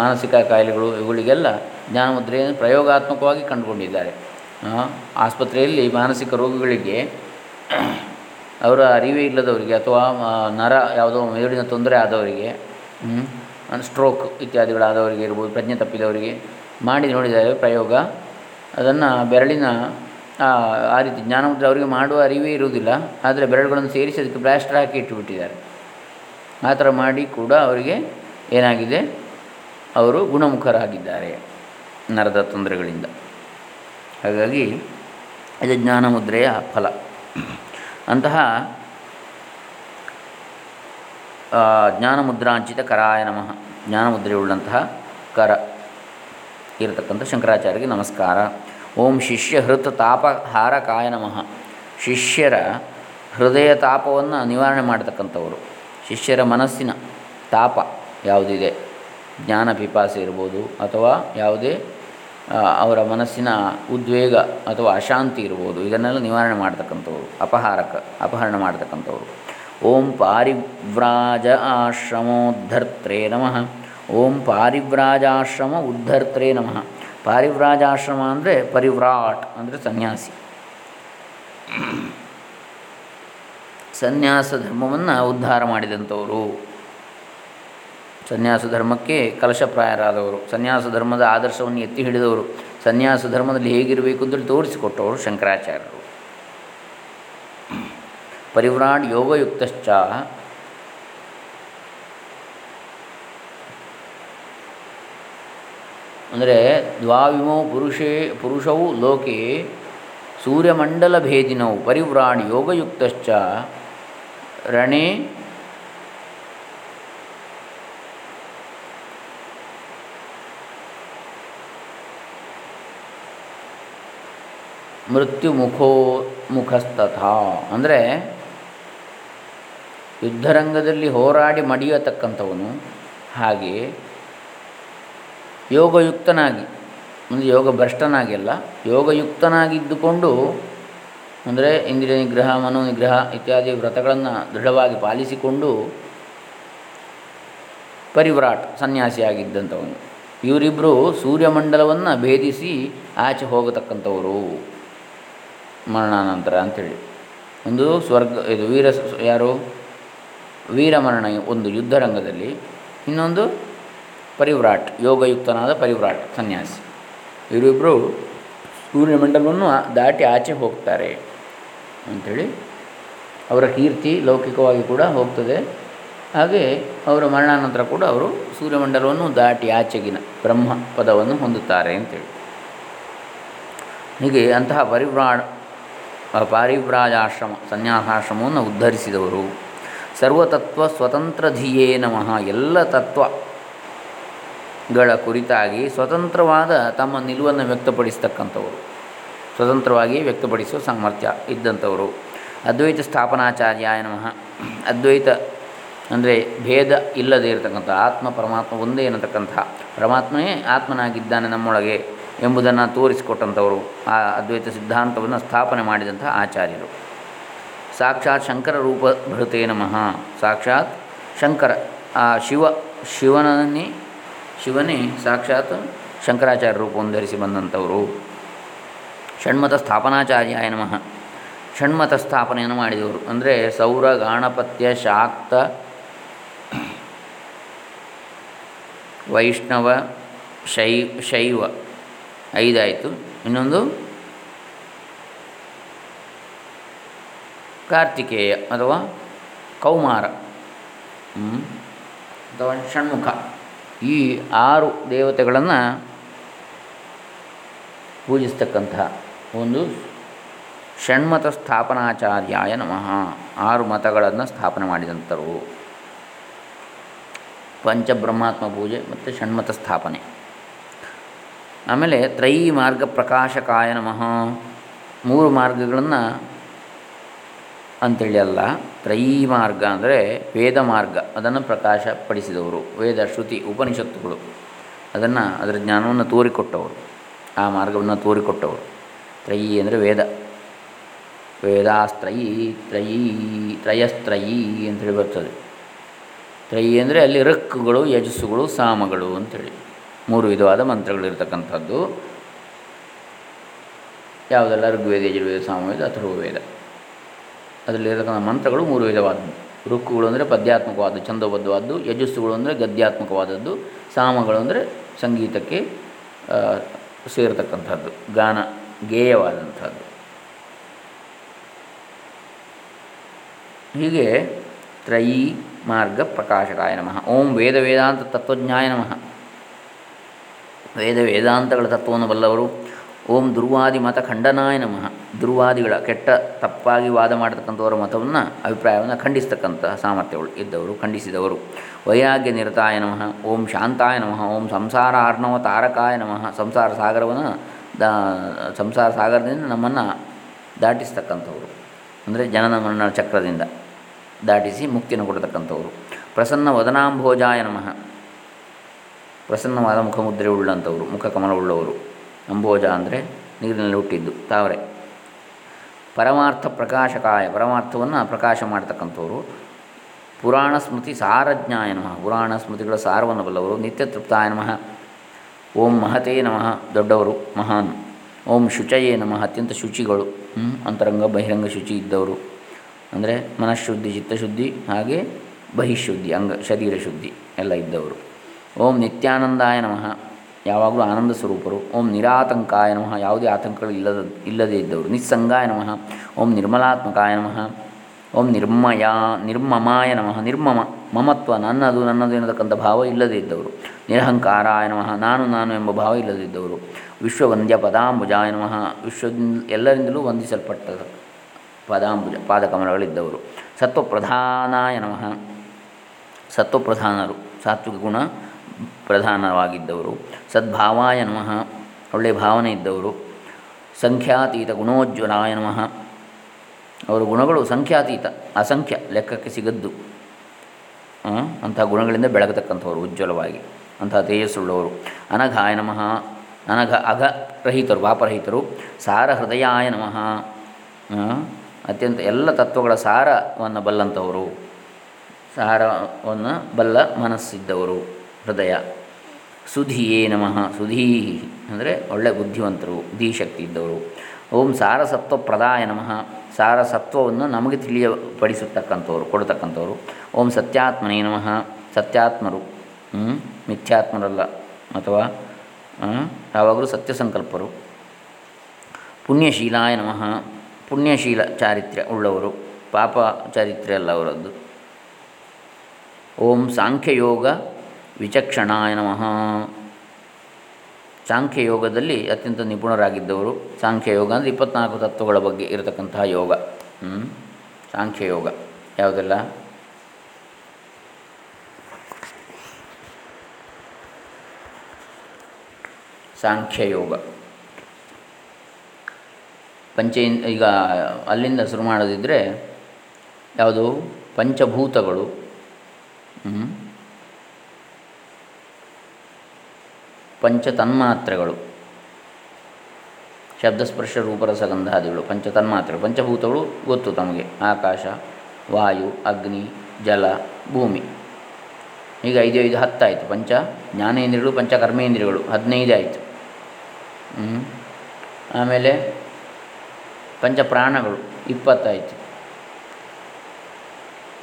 A: ಮಾನಸಿಕ ಕಾಯಿಲೆಗಳು, ಇವುಗಳಿಗೆಲ್ಲ ಜ್ಞಾನಮುದ್ರೆಯನ್ನು ಪ್ರಯೋಗಾತ್ಮಕವಾಗಿ ಕಂಡುಕೊಂಡಿದ್ದಾರೆ. ಆಸ್ಪತ್ರೆಯಲ್ಲಿ ಮಾನಸಿಕ ರೋಗಿಗಳಿಗೆ ಅವರ ಅರಿವೇ ಇಲ್ಲದವರಿಗೆ ಅಥವಾ ನರ ಯಾವುದೋ ಮೇಲಿನ ತೊಂದರೆ ಆದವರಿಗೆ ಸ್ಟ್ರೋಕ್ ಇತ್ಯಾದಿಗಳಾದವರಿಗೆ ಇರ್ಬೋದು, ಪ್ರಜ್ಞೆ ತಪ್ಪಿದವರಿಗೆ ಮಾಡಿ ನೋಡಿದ್ದಾರೆ ಪ್ರಯೋಗ. ಅದನ್ನು ಬೆರಳಿನ, ಆ ರೀತಿ ಜ್ಞಾನಮುದ್ರೆ ಅವರಿಗೆ ಮಾಡುವ ಅರಿವೇ ಇರುವುದಿಲ್ಲ. ಆದರೆ ಬೆರಳುಗಳನ್ನು ಸೇರಿಸಿ ಅದಕ್ಕೆ ಪ್ಲಾಸ್ಟರ್ ಹಾಕಿ ಇಟ್ಟುಬಿಟ್ಟಿದ್ದಾರೆ. ಆ ಥರ ಮಾಡಿ ಕೂಡ ಅವರಿಗೆ ಏನಾಗಿದೆ? ಅವರು ಗುಣಮುಖರಾಗಿದ್ದಾರೆ ನರದ ತೊಂದರೆಗಳಿಂದ. ಹಾಗಾಗಿ ಇದು ಜ್ಞಾನಮುದ್ರೆಯ ಫಲ. ಅಂತಹ ಜ್ಞಾನಮುದ್ರಾಂಚಿತ ಕರಾಯ ನಮಃ. ಜ್ಞಾನಮುದ್ರೆಯುಳ್ಳಂತಹ ಕರ. ಇರತಕ್ಕಂಥ ಶಂಕರಾಚಾರ್ಯರಿಗೆ ನಮಸ್ಕಾರ. ಓಂ ಶಿಷ್ಯ ಹೃತ್ ತಾಪಹಾರಕಾಯ ನಮಃ. ಶಿಷ್ಯರ ಹೃದಯ ತಾಪವನ್ನು ನಿವಾರಣೆ ಮಾಡತಕ್ಕಂಥವರು. ಶಿಷ್ಯರ ಮನಸ್ಸಿನ ತಾಪ ಯಾವುದಿದೆ? ಜ್ಞಾನ ಪಿಪಾಸೆ ಇರ್ಬೋದು ಅಥವಾ ಯಾವುದೇ ಅವರ ಮನಸ್ಸಿನ ಉದ್ವೇಗ ಅಥವಾ ಅಶಾಂತಿ ಇರ್ಬೋದು. ಇದನ್ನೆಲ್ಲ ನಿವಾರಣೆ ಮಾಡ್ತಕ್ಕಂಥವ್ರು. ಅಪಹಾರಕ, ಅಪಹರಣ ಮಾಡ್ತಕ್ಕಂಥವ್ರು. ಓಂ ಪಾರಿವ್ರಾಜ ಆಶ್ರಮೋದ್ಧರ್ತ್ರೇ ನಮಃ. ಓಂ ಪಾರಿವ್ರಾಜಾಶ್ರಮ ಉದ್ಧರ್ತ್ರೇ ನಮಃ. ಪಾರಿವ್ರಾಜಾಶ್ರಮ ಅಂದರೆ ಪರಿವ್ರಾಟ್ ಅಂದರೆ ಸನ್ಯಾಸಿ. ಸನ್ಯಾಸ ಧರ್ಮವನ್ನು ಉದ್ಧಾರ ಮಾಡಿದಂಥವರು. ಸನ್ಯಾಸ ಧರ್ಮಕ್ಕೆ ಕಲಶಪ್ರಾಯರಾದವರು ಸನ್ಯಾಸ ಧರ್ಮದ ಆದರ್ಶವನ್ನು ಎತ್ತಿ ಹಿಡಿದವರು. ಸನ್ಯಾಸ ಧರ್ಮದಲ್ಲಿ ಹೇಗಿರಬೇಕು ಅಂತೇಳಿ ತೋರಿಸಿಕೊಟ್ಟವರು ಶಂಕರಾಚಾರ್ಯರು. ಪರಿವ್ರಾಟ್ ಯೋಗಯುಕ್ತಶ್ಚ ಅಂದರೆ ದ್ವಾವಿಮೋ ಪುರುಷೇ ಪುರುಷೌ ಲೋಕೆ ಸೂರ್ಯಮಂಡಲ ಭೇದಿನೌ ಪರಿವ್ರಾಣಿ ಯೋಗಯುಕ್ತಶ್ಚ ರಣೇ ಮೃತ್ಯು ಮುಖೋ ಮುಖಸ್ತಥಾ. ಅಂದರೆ ಯುದ್ಧರಂಗದಲ್ಲಿ ಹೋರಾಡಿ ಮಡಿಯತಕ್ಕಂಥವನು ಹಾಗೆ ಯೋಗಯುಕ್ತನಾಗಿ ಅಂದರೆ ಯೋಗ ಭ್ರಷ್ಟನಾಗಿಲ್ಲ ಯೋಗಯುಕ್ತನಾಗಿದ್ದುಕೊಂಡು, ಅಂದರೆ ಇಂದ್ರಿಯ ನಿಗ್ರಹ, ಮನೋ ನಿಗ್ರಹ ಇತ್ಯಾದಿ ವ್ರತಗಳನ್ನು ದೃಢವಾಗಿ ಪಾಲಿಸಿಕೊಂಡು ಪರಿವ್ರಾಟ್ ಸನ್ಯಾಸಿಯಾಗಿದ್ದಂಥವನು. ಇವರಿಬ್ಬರು ಸೂರ್ಯಮಂಡಲವನ್ನು ಭೇದಿಸಿ ಆಚೆ ಹೋಗತಕ್ಕಂಥವರು. ಮರಣಾನಂತರ ಅಂಥೇಳಿ ಒಂದು ಸ್ವರ್ಗ, ಇದು ವೀರ, ಯಾರು? ವೀರಮರಣ, ಒಂದು ಯುದ್ಧರಂಗದಲ್ಲಿ. ಇನ್ನೊಂದು ಪರಿವ್ರಾಟ್, ಯೋಗಯುಕ್ತನಾದ ಪರಿವ್ರಾಟ್, ಸನ್ಯಾಸಿ. ಇವರಿಬ್ಬರು ಸೂರ್ಯಮಂಡಲವನ್ನು ದಾಟಿ ಆಚೆ ಹೋಗ್ತಾರೆ ಅಂಥೇಳಿ ಅವರ ಕೀರ್ತಿ ಲೌಕಿಕವಾಗಿ ಕೂಡ ಹೋಗ್ತದೆ. ಹಾಗೆ ಅವರ ಮರಣಾನಂತರ ಕೂಡ ಅವರು ಸೂರ್ಯಮಂಡಲವನ್ನು ದಾಟಿ ಆಚೆಗಿನ ಬ್ರಹ್ಮ ಪದವನ್ನು ಹೊಂದುತ್ತಾರೆ ಅಂತೇಳಿ. ಹೀಗೆ ಅಂತಹ ಪರಿವ್ರಾ ಪಾರಿವ್ರಾಜಾಶ್ರಮ, ಸನ್ಯಾಸಾಶ್ರಮವನ್ನು ಉದ್ಧರಿಸಿದವರು ಸರ್ವತತ್ವ ಸ್ವತಂತ್ರ ಧಿಯೇ ನಮಃ, ಎಲ್ಲ ತತ್ವಗಳ ಕುರಿತಾಗಿ ಸ್ವತಂತ್ರವಾದ ತಮ್ಮ ನಿಲುವನ್ನು ವ್ಯಕ್ತಪಡಿಸ್ತಕ್ಕಂಥವರು. ಸ್ವತಂತ್ರವಾಗಿ ವ್ಯಕ್ತಪಡಿಸುವ ಸಾಮರ್ಥ್ಯ ಇದ್ದಂಥವರು. ಅದ್ವೈತ ಸ್ಥಾಪನಾಚಾರ್ಯಾಯ ನಮಃ. ಅದ್ವೈತ ಅಂದರೆ ಭೇದ ಇಲ್ಲದೇ ಇರತಕ್ಕಂಥ, ಆತ್ಮ ಪರಮಾತ್ಮ ಒಂದೇ ಅನ್ನತಕ್ಕಂಥ ಪರಮಾತ್ಮನೇ ಆತ್ಮನಾಗಿದ್ದಾನೆ ನಮ್ಮೊಳಗೆ ಎಂಬುದನ್ನು ತೋರಿಸಿಕೊಟ್ಟಂಥವರು ಆ ಅದ್ವೈತ ಸಿದ್ಧಾಂತವನ್ನು ಸ್ಥಾಪನೆ ಮಾಡಿದಂಥ ಆಚಾರ್ಯರು. ಸಾಕ್ಷಾತ್ ಶಂಕರ ರೂಪ ಭೃತೇ ನಮಃ. ಸಾಕ್ಷಾತ್ ಶಂಕರ, ಆ ಶಿವ, ಶಿವನನ್ನೇ ಶಿವನೇ ಸಾಕ್ಷಾತ್ ಶಂಕರಾಚಾರ್ಯ ರೂಪವನ್ನು ಧರಿಸಿ ಬಂದಂಥವರು. ಷಣ್ಮತ ಸ್ಥಾಪನಾಚಾರ್ಯಾಯ ನಮಃ. ಷಣ್ಮತ ಸ್ಥಾಪನೆಯನ್ನು ಮಾಡಿದವರು. ಅಂದರೆ ಸೌರ, ಗಾಣಪತ್ಯ, ಶಾಕ್ತ, ವೈಷ್ಣವ, ಶೈ, ಶೈವ. ಐದಾಯಿತು. ಇನ್ನೊಂದು ಕಾರ್ತಿಕೇಯ ಅಥವಾ ಕೌಮಾರ. ಅಥವಾ ಷಣ್ಮುಖ. ಈ ಆರು ದೇವತೆಗಳನ್ನು ಪೂಜಿಸ್ತಕ್ಕಂತಹ ಒಂದು ಷಣ್ಮತ ಸ್ಥಾಪನಾಚಾರ್ಯಾಯ ನಮಃ. ಆರು ಮತಗಳನ್ನು ಸ್ಥಾಪನೆ ಮಾಡಿದಂಥರು ಪಂಚಬ್ರಹ್ಮಾತ್ಮ ಪೂಜೆ ಮತ್ತು ಷಣ್ಮತ ಸ್ಥಾಪನೆ. ಆಮೇಲೆ ತ್ರೈ ಮಾರ್ಗ ಪ್ರಕಾಶಕಾಯ ನಮಃ. ಮೂರು ಮಾರ್ಗಗಳನ್ನು ಅಂತೇಳಿ ಅಲ್ಲ. ತ್ರಯೀ ಮಾರ್ಗ ಅಂದರೆ ವೇದ ಮಾರ್ಗ ಅದನ್ನು ಪ್ರಕಾಶಪಡಿಸಿದವರು. ವೇದ, ಶ್ರುತಿ, ಉಪನಿಷತ್ತುಗಳು. ಅದನ್ನು ಅದರ ಜ್ಞಾನವನ್ನು ತೋರಿಕೊಟ್ಟವರು. ಆ ಮಾರ್ಗವನ್ನು ತೋರಿಕೊಟ್ಟವರು. ತ್ರಯೀ ಅಂದರೆ ವೇದ. ವೇದಾಸ್ತ್ರಯಿ, ತ್ರಯೀ, ತ್ರಯಸ್ತ್ರಯಿ ಅಂತೇಳಿ ಬರ್ತದೆ. ತ್ರಯಿ ಅಂದರೆ ಅಲ್ಲಿ ರಕ್ಕುಗಳು ಯಜಸ್ಸುಗಳು, ಸಾಮಗಳು ಅಂಥೇಳಿ ಮೂರು ವಿಧವಾದ ಮಂತ್ರಗಳಿರ್ತಕ್ಕಂಥದ್ದು. ಯಾವುದೆಲ್ಲ ಋಗ್ವೇದ, ಯಜುರ್ವೇದ, ಸಾಮವೇದ ಅಥರ್ವವೇದ ಅದರಲ್ಲಿರತಕ್ಕಂಥ ಮಂತ್ರಗಳು ಮೂರು ವಿಧವಾದದ್ದು. ರುಕ್ಕುಗಳು ಅಂದರೆ ಪದ್ಯಾತ್ಮಕವಾದದ್ದು ಛಂದೋಬದ್ಧವಾದ್ದು, ಯಜಸ್ಸುಗಳು ಅಂದರೆ ಗದ್ಯಾತ್ಮಕವಾದದ್ದು, ಸಾಮಗಳು ಅಂದರೆ ಸಂಗೀತಕ್ಕೆ ಸೇರತಕ್ಕಂಥದ್ದು, ಗಾನ ಗೇಯವಾದಂಥದ್ದು. ಹೀಗೆ ತ್ರಯೀ ಮಾರ್ಗ ಪ್ರಕಾಶಕಾಯ ನಮಃ. ಓಂ ವೇದ ವೇದಾಂತ ತತ್ವಜ್ಞಾಯ ನಮಃ. ವೇದ ವೇದಾಂತಗಳ ತತ್ವವನ್ನು ಬಲ್ಲವರು ಓಂ ದುರ್ವಾದಿ ಮತ ಖಂಡನಾಯ ನಮಃ. ದುರ್ವಾದಿಗಳ ಕೆಟ್ಟ ತಪ್ಪಾಗಿ ವಾದ ಮಾಡತಕ್ಕಂಥವರ ಮತವನ್ನು, ಅಭಿಪ್ರಾಯವನ್ನು ಖಂಡಿಸ್ತಕ್ಕಂತಹ ಸಾಮರ್ಥ್ಯಗಳು ಇದ್ದವರು, ಖಂಡಿಸಿದವರು. ವೈರಾಗ್ಯ ನಿರತಾಯ ನಮಃ, ಓಂ ಶಾಂತಾಯ ನಮಃ, ಓಂ ಸಂಸಾರ ಆರ್ಣವ ತಾರಕಾಯ ನಮಃ, ಸಂಸಾರ ಸಾಗರವನ್ನು ದಾ, ಸಂಸಾರ ಸಾಗರದಿಂದ ನಮ್ಮನ್ನು ದಾಟಿಸ್ತಕ್ಕಂಥವರು. ಅಂದರೆ ಜನನ ಮರಣ ಚಕ್ರದಿಂದ ದಾಟಿಸಿ ಮುಕ್ತಿಯನ್ನು ಕೊಡತಕ್ಕಂಥವರು. ಪ್ರಸನ್ನ ವದನಾಂಭೋಜಾಯ ನಮಃ. ಪ್ರಸನ್ನವಾದ ಮುಖಮುದ್ರೆ ಉಳ್ಳಂಥವರು ಮುಖ ಕಮಲವುಳ್ಳವರು ಅಂಬೋಜ ಅಂದರೆ ನೀರಿನಲ್ಲಿ ಹುಟ್ಟಿದ್ದು, ತಾವರೆ. ಪರಮಾರ್ಥ ಪ್ರಕಾಶಕಾಯ, ಪರಮಾರ್ಥವನ್ನು ಪ್ರಕಾಶ ಮಾಡ್ತಕ್ಕಂಥವರು. ಪುರಾಣ ಸ್ಮೃತಿ ಸಾರಜ್ಞಾಯ ನಮಃ. ಪುರಾಣ ಸ್ಮೃತಿಗಳ ಸಾರವನ್ನು ಬಲ್ಲವರು ನಿತ್ಯ ತೃಪ್ತಾಯ ನಮಃ. ಓಂ ಮಹತೇ ನಮಃ. ದೊಡ್ಡವರು, ಮಹಾನ್. ಓಂ ಶುಚಯೇ ನಮಃ. ಅತ್ಯಂತ ಶುಚಿಗಳು. ಅಂತರಂಗ ಬಹಿರಂಗ ಶುಚಿ ಇದ್ದವರು. ಅಂದರೆ ಮನಃಶುದ್ಧಿ, ಚಿತ್ತಶುದ್ಧಿ, ಹಾಗೆ ಬಹಿಶುದ್ಧಿ, ಅಂಗ ಶರೀರ ಶುದ್ಧಿ ಎಲ್ಲ ಇದ್ದವರು. ಓಂ ನಿತ್ಯಾನಂದಾಯ ನಮಃ. ಯಾವಾಗಲೂ ಆನಂದ ಸ್ವರೂಪರು. ಓಂ ನಿರಾತಂಕಾಯ ನಮಃ. ಯಾವುದೇ ಆತಂಕಗಳು ಇಲ್ಲದ, ಇಲ್ಲದೇ ಇದ್ದವರು. ನಿಸ್ಸಂಗಾಯ ನಮಃ. ಓಂ ನಿರ್ಮಲಾತ್ಮಕಾಯ ನಮಃ. ಓಂ ನಿರ್ಮಯ, ನಿರ್ಮಮಾಯ ನಮಃ. ನಿರ್ಮಮ, ಮಮತ್ವ, ನನ್ನದು ನನ್ನದು ಎನ್ನತಕ್ಕಂಥ ಭಾವ ಇಲ್ಲದೇ ಇದ್ದವರು. ನಿರಹಂಕಾರಾಯ ನಮಃ. ನಾನು ನಾನು ಎಂಬ ಭಾವ ಇಲ್ಲದಿದ್ದವರು ವಿಶ್ವವಂದ್ಯ ಪದಾಂಬುಜಾಯ ನಮಃ. ವಿಶ್ವದಿಂದ, ಎಲ್ಲರಿಂದಲೂ ವಂದಿಸಲ್ಪಟ್ಟ ಪದಾಂಬುಜ, ಪಾದಕಮಲಗಳಿದ್ದವರು. ಸತ್ವಪ್ರಧಾನಾಯ ನಮಃ. ಸತ್ವಪ್ರಧಾನರು. ಸಾತ್ವಿಕ ಗುಣ ಪ್ರಧಾನವಾಗಿದ್ದವರು. ಸದ್ಭಾವಾಯ ನಮಃ. ಒಳ್ಳೆಯ ಭಾವನೆ ಇದ್ದವರು. ಸಂಖ್ಯಾತೀತ ಗುಣೋಜ್ವಲಾಯ ನಮಃ. ಅವರ ಗುಣಗಳು ಸಂಖ್ಯಾತೀತ, ಅಸಂಖ್ಯ ಲೆಕ್ಕಕ್ಕೆ ಸಿಗದ್ದು. ಅಂತಹ ಗುಣಗಳಿಂದ ಬೆಳಗತಕ್ಕಂಥವರು ಉಜ್ವಲವಾಗಿ. ಅಂತಹ ತೇಜಸ್ಸುಳ್ಳವರು. ಅನಘಾಯ ನಮಃ. ಅನಘ, ಅಘ ರಹಿತರು ಪಾಪರಹಿತರು ಸಾರ ಹೃದಯಾಯ ನಮಃ. ಅತ್ಯಂತ ಎಲ್ಲ ತತ್ವಗಳ ಸಾರವನ್ನು ಬಲ್ಲಂಥವರು. ಸಾರವನ್ನು ಬಲ್ಲ ಮನಸ್ಸಿದ್ದವರು. ಹೃದಯ. ಸುಧಿಯೇ ನಮಃ. ಸುಧೀ ಅಂದರೆ ಒಳ್ಳೆ ಬುದ್ಧಿವಂತರು ಧೀಶಕ್ತಿ ಇದ್ದವರು. ಓಂ ಸಾರಸತ್ವ ಪ್ರದಾಯ ನಮಃ. ಸಾರಸತ್ವವನ್ನು ನಮಗೆ ತಿಳಿಯಪಡಿಸತಕ್ಕಂಥವ್ರು, ಕೊಡತಕ್ಕಂಥವ್ರು. ಓಂ ಸತ್ಯಾತ್ಮನೇ ನಮಃ. ಸತ್ಯಾತ್ಮರು. ಮಿಥ್ಯಾತ್ಮರಲ್ಲ. ಅಥವಾ ಯಾವಾಗಲೂ ಸತ್ಯ ಸಂಕಲ್ಪರು ಪುಣ್ಯಶೀಲಾಯ ನಮಃ. ಪುಣ್ಯಶೀಲ ಚಾರಿತ್ರ್ಯ ಉಳ್ಳವರು. ಪಾಪ ಚಾರಿತ್ರ್ಯ ಅಲ್ಲ ಅವರದ್ದು. ಓಂ ಸಾಂಖ್ಯಯೋಗ ವಿಚಕ್ಷಣಾಯ ನಮಃ. ಸಾಂಖ್ಯಯೋಗದಲ್ಲಿ ಅತ್ಯಂತ ನಿಪುಣರಾಗಿದ್ದವರು. ಸಾಂಖ್ಯಯೋಗ ಅಂದರೆ ಇಪ್ಪತ್ನಾಲ್ಕು ತತ್ವಗಳ ಬಗ್ಗೆ ಇರತಕ್ಕಂತಹ ಯೋಗ. ಸಾಂಖ್ಯಯೋಗ ಯಾವುದೆಲ್ಲ? ಸಾಂಖ್ಯಯೋಗ ಪಂಚ ಈಗ ಅಲ್ಲಿಂದ ಶುರು ಮಾಡೋದಿದ್ದರೆ ಯಾವುದು? ಪಂಚಭೂತಗಳು. ಪಂಚತನ್ಮಾತ್ರೆಗಳು. ಶಬ್ದಸ್ಪರ್ಶ ರೂಪರಸಗಂಧಾದಿಗಳು ಪಂಚತನ್ಮಾತ್ರೆ ಪಂಚಭೂತಗಳು ಗೊತ್ತು ತಮಗೆ. ಆಕಾಶ, ವಾಯು, ಅಗ್ನಿ, ಜಲ, ಭೂಮಿ. ಈಗ ಐದು ಐದು ಹತ್ತಾಯಿತು ಪಂಚ ಜ್ಞಾನೇಂದ್ರಿಯಗಳು, ಪಂಚ ಕರ್ಮೇಂದ್ರಿಯಗಳು. ಹದಿನೈದು ಆಯಿತು. ಆಮೇಲೆ ಪಂಚ ಪ್ರಾಣಗಳು, ಇಪ್ಪತ್ತಾಯಿತು.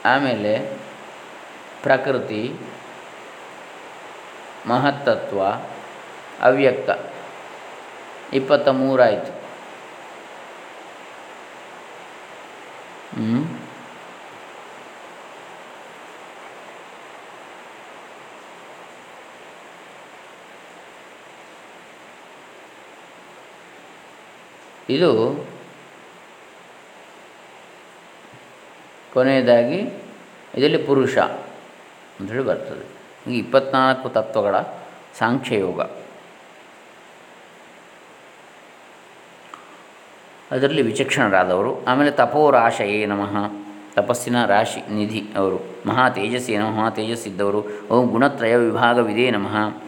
A: ಆಮೇಲೆ ಪ್ರಕೃತಿ, ಮಹತ್ತತ್ವ ಅವ್ಯಕ್ತ. ಇಪ್ಪತ್ತ ಮೂರಾಯಿತು ಹ್ಞೂ ಇದು ಕೊನೆಯದಾಗಿ ಇದರಲ್ಲಿ ಪುರುಷ ಅಂಥೇಳಿ ಬರ್ತದೆ. ಈ ಇಪ್ಪತ್ನಾಲ್ಕು ತತ್ವಗಳ ಸಾಂಖ್ಯಯೋಗ. ಅದರಲ್ಲಿ ವಿಚಕ್ಷಣರಾದವರು. ಆಮೇಲೆ ತಪೋರಾಶಯೇ ನಮಃ. ತಪಸ್ಸಿನ ರಾಶಿ ನಿಧಿ ಅವರು. ಮಹಾ ತೇಜಸ್ಸಿ ಮಹಾ ತೇಜಸ್ಸಿದ್ದವರು. ಓಂ ಗುಣತ್ರಯ ವಿಭಾಗವಿದೆ ನಮಃ.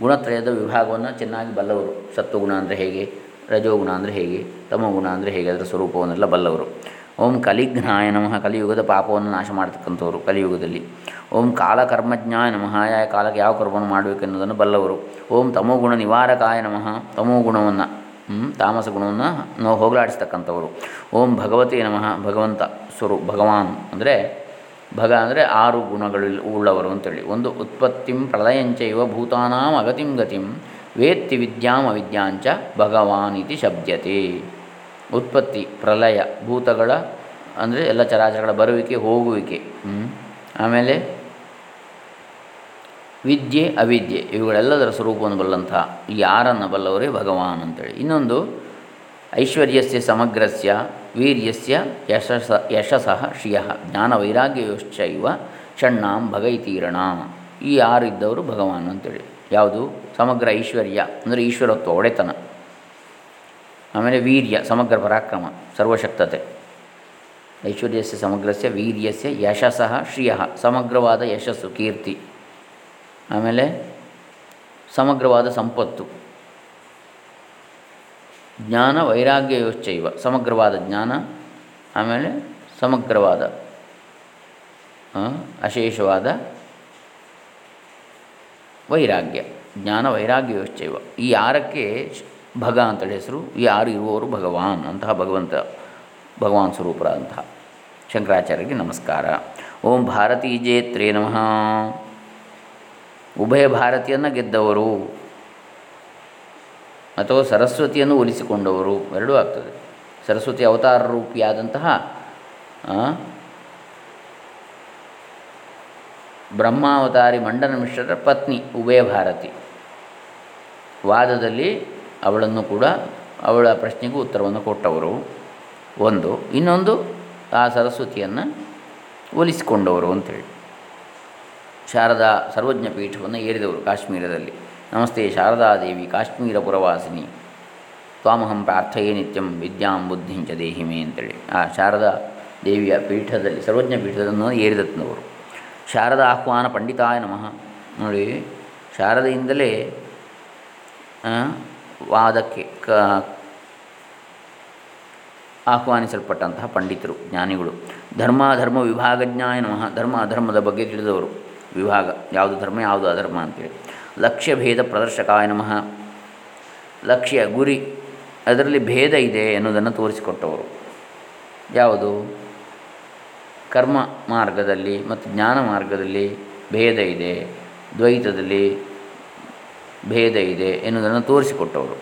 A: ಗುಣತ್ರಯದ ವಿಭಾಗವನ್ನು ಚೆನ್ನಾಗಿ ಬಲ್ಲವರು. ಸತ್ವಗುಣ ಅಂದರೆ ಹೇಗೆ? ರಜೋಗುಣ ಅಂದರೆ ಹೇಗೆ? ತಮೋಗುಣ ಅಂದರೆ ಹೇಗೆ? ಅದರ ಸ್ವರೂಪವನ್ನೆಲ್ಲ ಬಲ್ಲವರು. ಓಂ ಕಲಿಘ್ನಾಯ ನಮಃ. ಕಲಿಯುಗದ ಪಾಪವನ್ನು ನಾಶ ಮಾಡ್ತಕ್ಕಂಥವ್ರು ಕಲಿಯುಗದಲ್ಲಿ. ಓಂ ಕಾಲಕರ್ಮಜ್ಞಾಯ ನಮಃ. ಯಾವ ಕಾಲಕ್ಕೆ ಯಾವ ಕರ್ಮವನ್ನು ಮಾಡಬೇಕೆನ್ನುವುದನ್ನು ಬಲ್ಲವರು. ಓಂ ತಮೋಗುಣ ನಿವಾರಕಾಯ ನಮಃ. ತಮೋಗುಣವನ್ನು ತಾಮಸ ಗುಣವನ್ನು ನಾವು ಹೋಗಲಾಡಿಸ್ತಕ್ಕಂಥವರು. ಓಂ ಭಗವತಿ ನಮಃ, ಭಗವಂತ ಸ್ವರು, ಭಗವಾನ್ ಅಂದರೆ ಭಗ ಅಂದರೆ ಆರು ಗುಣಗಳು ಉಳ್ಳವರು ಅಂತೇಳಿ. ಒಂದು ಉತ್ಪತ್ತಿಂ ಪ್ರಳಯಂಚ ಇವ ಭೂತಾನಾಂ ಅಗತಿಂ ಗತಿಂ ವೇತ್ತಿ ವಿದ್ಯಾಂ ಅವಿದ್ಯಾಂಚ ಭಗವಾನ್ ಇತಿ ಶಬ್ದತೆ ಉತ್ಪತ್ತಿ, ಪ್ರಲಯ, ಭೂತಗಳ ಅಂದರೆ ಎಲ್ಲ ಚರಾಚರಗಳ ಬರುವಿಕೆ, ಹೋಗುವಿಕೆ. ಆಮೇಲೆ ವಿದ್ಯೆ, ಅವಿದ್ಯೆ, ಇವುಗಳೆಲ್ಲದರ ಸ್ವರೂಪವನ್ನು ಬಲ್ಲಂತಹ ಯಾರನ್ನು ಬಲ್ಲವರೇ ಭಗವಾನ್ ಅಂತೇಳಿ. ಇನ್ನೊಂದು, ಐಶ್ವರ್ಯಸ್ಯ ಸಮಗ್ರಸ್ಯ, ವೀರ್ಯಸ್ಯ ಯಶಸ ಯಶಸಃ ಶ್ರಿಯ ಜ್ಞಾನ ವೈರಾಗ್ಯಯೋಶ್ಚೈವ ಷಣ್ಣಾಂ ಭಗೈತೀರಣ. ಈ ಯಾರು ಇದ್ದವರು ಭಗವಾನ್ ಅಂತೇಳಿ. ಯಾವುದು? ಸಮಗ್ರ ಐಶ್ವರ್ಯ, ಅಂದರೆ ಈಶ್ವರತ್ವ, ಒಡೆತನ. ಆಮೇಲೆ ವೀರ್ಯ, ಸಮಗ್ರ ಪರಾಕ್ರಮ, ಸರ್ವಶಕ್ತತೆ. ಐಶ್ವರ್ಯಸ್ಯ, ಸಮಗ್ರಸ್ಯ, ವೀರ್ಯಸ್ಯ ಯಶಸಃ ಶ್ರಿಯ, ಸಮಗ್ರವಾದ ಯಶಸ್ಸು, ಕೀರ್ತಿ. ಆಮೇಲೆ ಸಮಗ್ರವಾದ ಸಂಪತ್ತು. ಜ್ಞಾನ ವೈರಾಗ್ಯಯೋಶ್ಚೈವ. ಸಮಗ್ರವಾದ ಜ್ಞಾನ, ಆಮೇಲೆ ಸಮಗ್ರವಾದ ಅಶೇಷವಾದ ವೈರಾಗ್ಯ. ಜ್ಞಾನ ವೈರಾಗ್ಯಯೋಶ್ಚೈವ. ಈ ಯಾರಕ್ಕೆ ಭಗ ಅಂತೇಳಿ ಹೆಸರು, ಈ ಯಾರು ಇರುವವರು ಭಗವಾನ್ ಅಂತಹ ಭಗವಂತ, ಭಗವಾನ್ ಸ್ವರೂಪರಾದಂತಹ ಶಂಕರಾಚಾರ್ಯರಿಗೆ ನಮಸ್ಕಾರ. ಓಂ ಭಾರತೀ ಜೇತ್ರೇ ನಮಃ. ಉಭಯ ಭಾರತಿಯನ್ನು ಗೆದ್ದವರು ಅಥವಾ ಸರಸ್ವತಿಯನ್ನು ಒಲಿಸಿಕೊಂಡವರು, ಎರಡೂ ಆಗ್ತದೆ. ಸರಸ್ವತಿ ಅವತಾರ ರೂಪಿಯಾದಂತಹ ಬ್ರಹ್ಮಾವತಾರಿ ಮಂಡನ ಮಿಶ್ರರ ಪತ್ನಿ ಉಭಯ ಭಾರತಿ. ವಾದದಲ್ಲಿ ಅವಳನ್ನು ಕೂಡ ಅವಳ ಪ್ರಶ್ನೆಗೂ ಉತ್ತರವನ್ನು ಕೊಟ್ಟವರು. ಒಂದು, ಇನ್ನೊಂದು ಆ ಸರಸ್ವತಿಯನ್ನು ಒಲಿಸಿಕೊಂಡವರು ಅಂಥೇಳಿ ಶಾರದಾ ಸರ್ವಜ್ಞ ಪೀಠವನ್ನು ಏರಿದವರು ಕಾಶ್ಮೀರದಲ್ಲಿ. ನಮಸ್ತೆ ಶಾರದಾದೇವಿ ಕಾಶ್ಮೀರ ಪುರವಾಸಿನಿ. ತ್ವಾಮಹಂ ಪ್ರಾರ್ಥಯೇ ನಿತ್ಯಂ ವಿದ್ಯಾಂ ಬುದ್ಧಿಂಚ ದೇಹಿಮೆ ಅಂತೇಳಿ. ಆ ಶಾರದಾ ದೇವಿಯ ಪೀಠದಲ್ಲಿ ಸರ್ವಜ್ಞ ಪೀಠದನ್ನು ಏರಿದತ್ನವರು. ಶಾರದಾ ಆಹ್ವಾನ ಪಂಡಿತಾಯ ನಮಃ. ನೋಡಿ, ಶಾರದೆಯಿಂದಲೇ ವಾದಕ್ಕೆ ಕ, ಆಹ್ವಾನಿಸಲ್ಪಟ್ಟಂತಹ ಪಂಡಿತರು, ಜ್ಞಾನಿಗಳು. ಧರ್ಮಾಧರ್ಮ ವಿಭಾಗಜ್ಞಾಯ ನಮಃ. ಧರ್ಮ ಅಧರ್ಮದ ಬಗ್ಗೆ ತಿಳಿದವರು. ವಿಭಾಗ, ಯಾವುದು ಧರ್ಮ, ಯಾವುದು ಅಧರ್ಮ ಅಂತೇಳಿ. ಲಕ್ಷ್ಯ ಭೇದ ಪ್ರದರ್ಶಕಾಯ ನಮಃ. ಲಕ್ಷ್ಯ, ಗುರಿ, ಅದರಲ್ಲಿ ಭೇದ ಇದೆ ಎನ್ನುವುದನ್ನು ತೋರಿಸಿಕೊಟ್ಟವರು. ಯಾವುದು? ಕರ್ಮ ಮಾರ್ಗದಲ್ಲಿ ಮತ್ತು ಜ್ಞಾನ ಮಾರ್ಗದಲ್ಲಿ ಭೇದ ಇದೆ, ದ್ವೈತದಲ್ಲಿ ಭೇದ ಇದೆ ಎನ್ನುವುದನ್ನು ತೋರಿಸಿಕೊಟ್ಟವರು.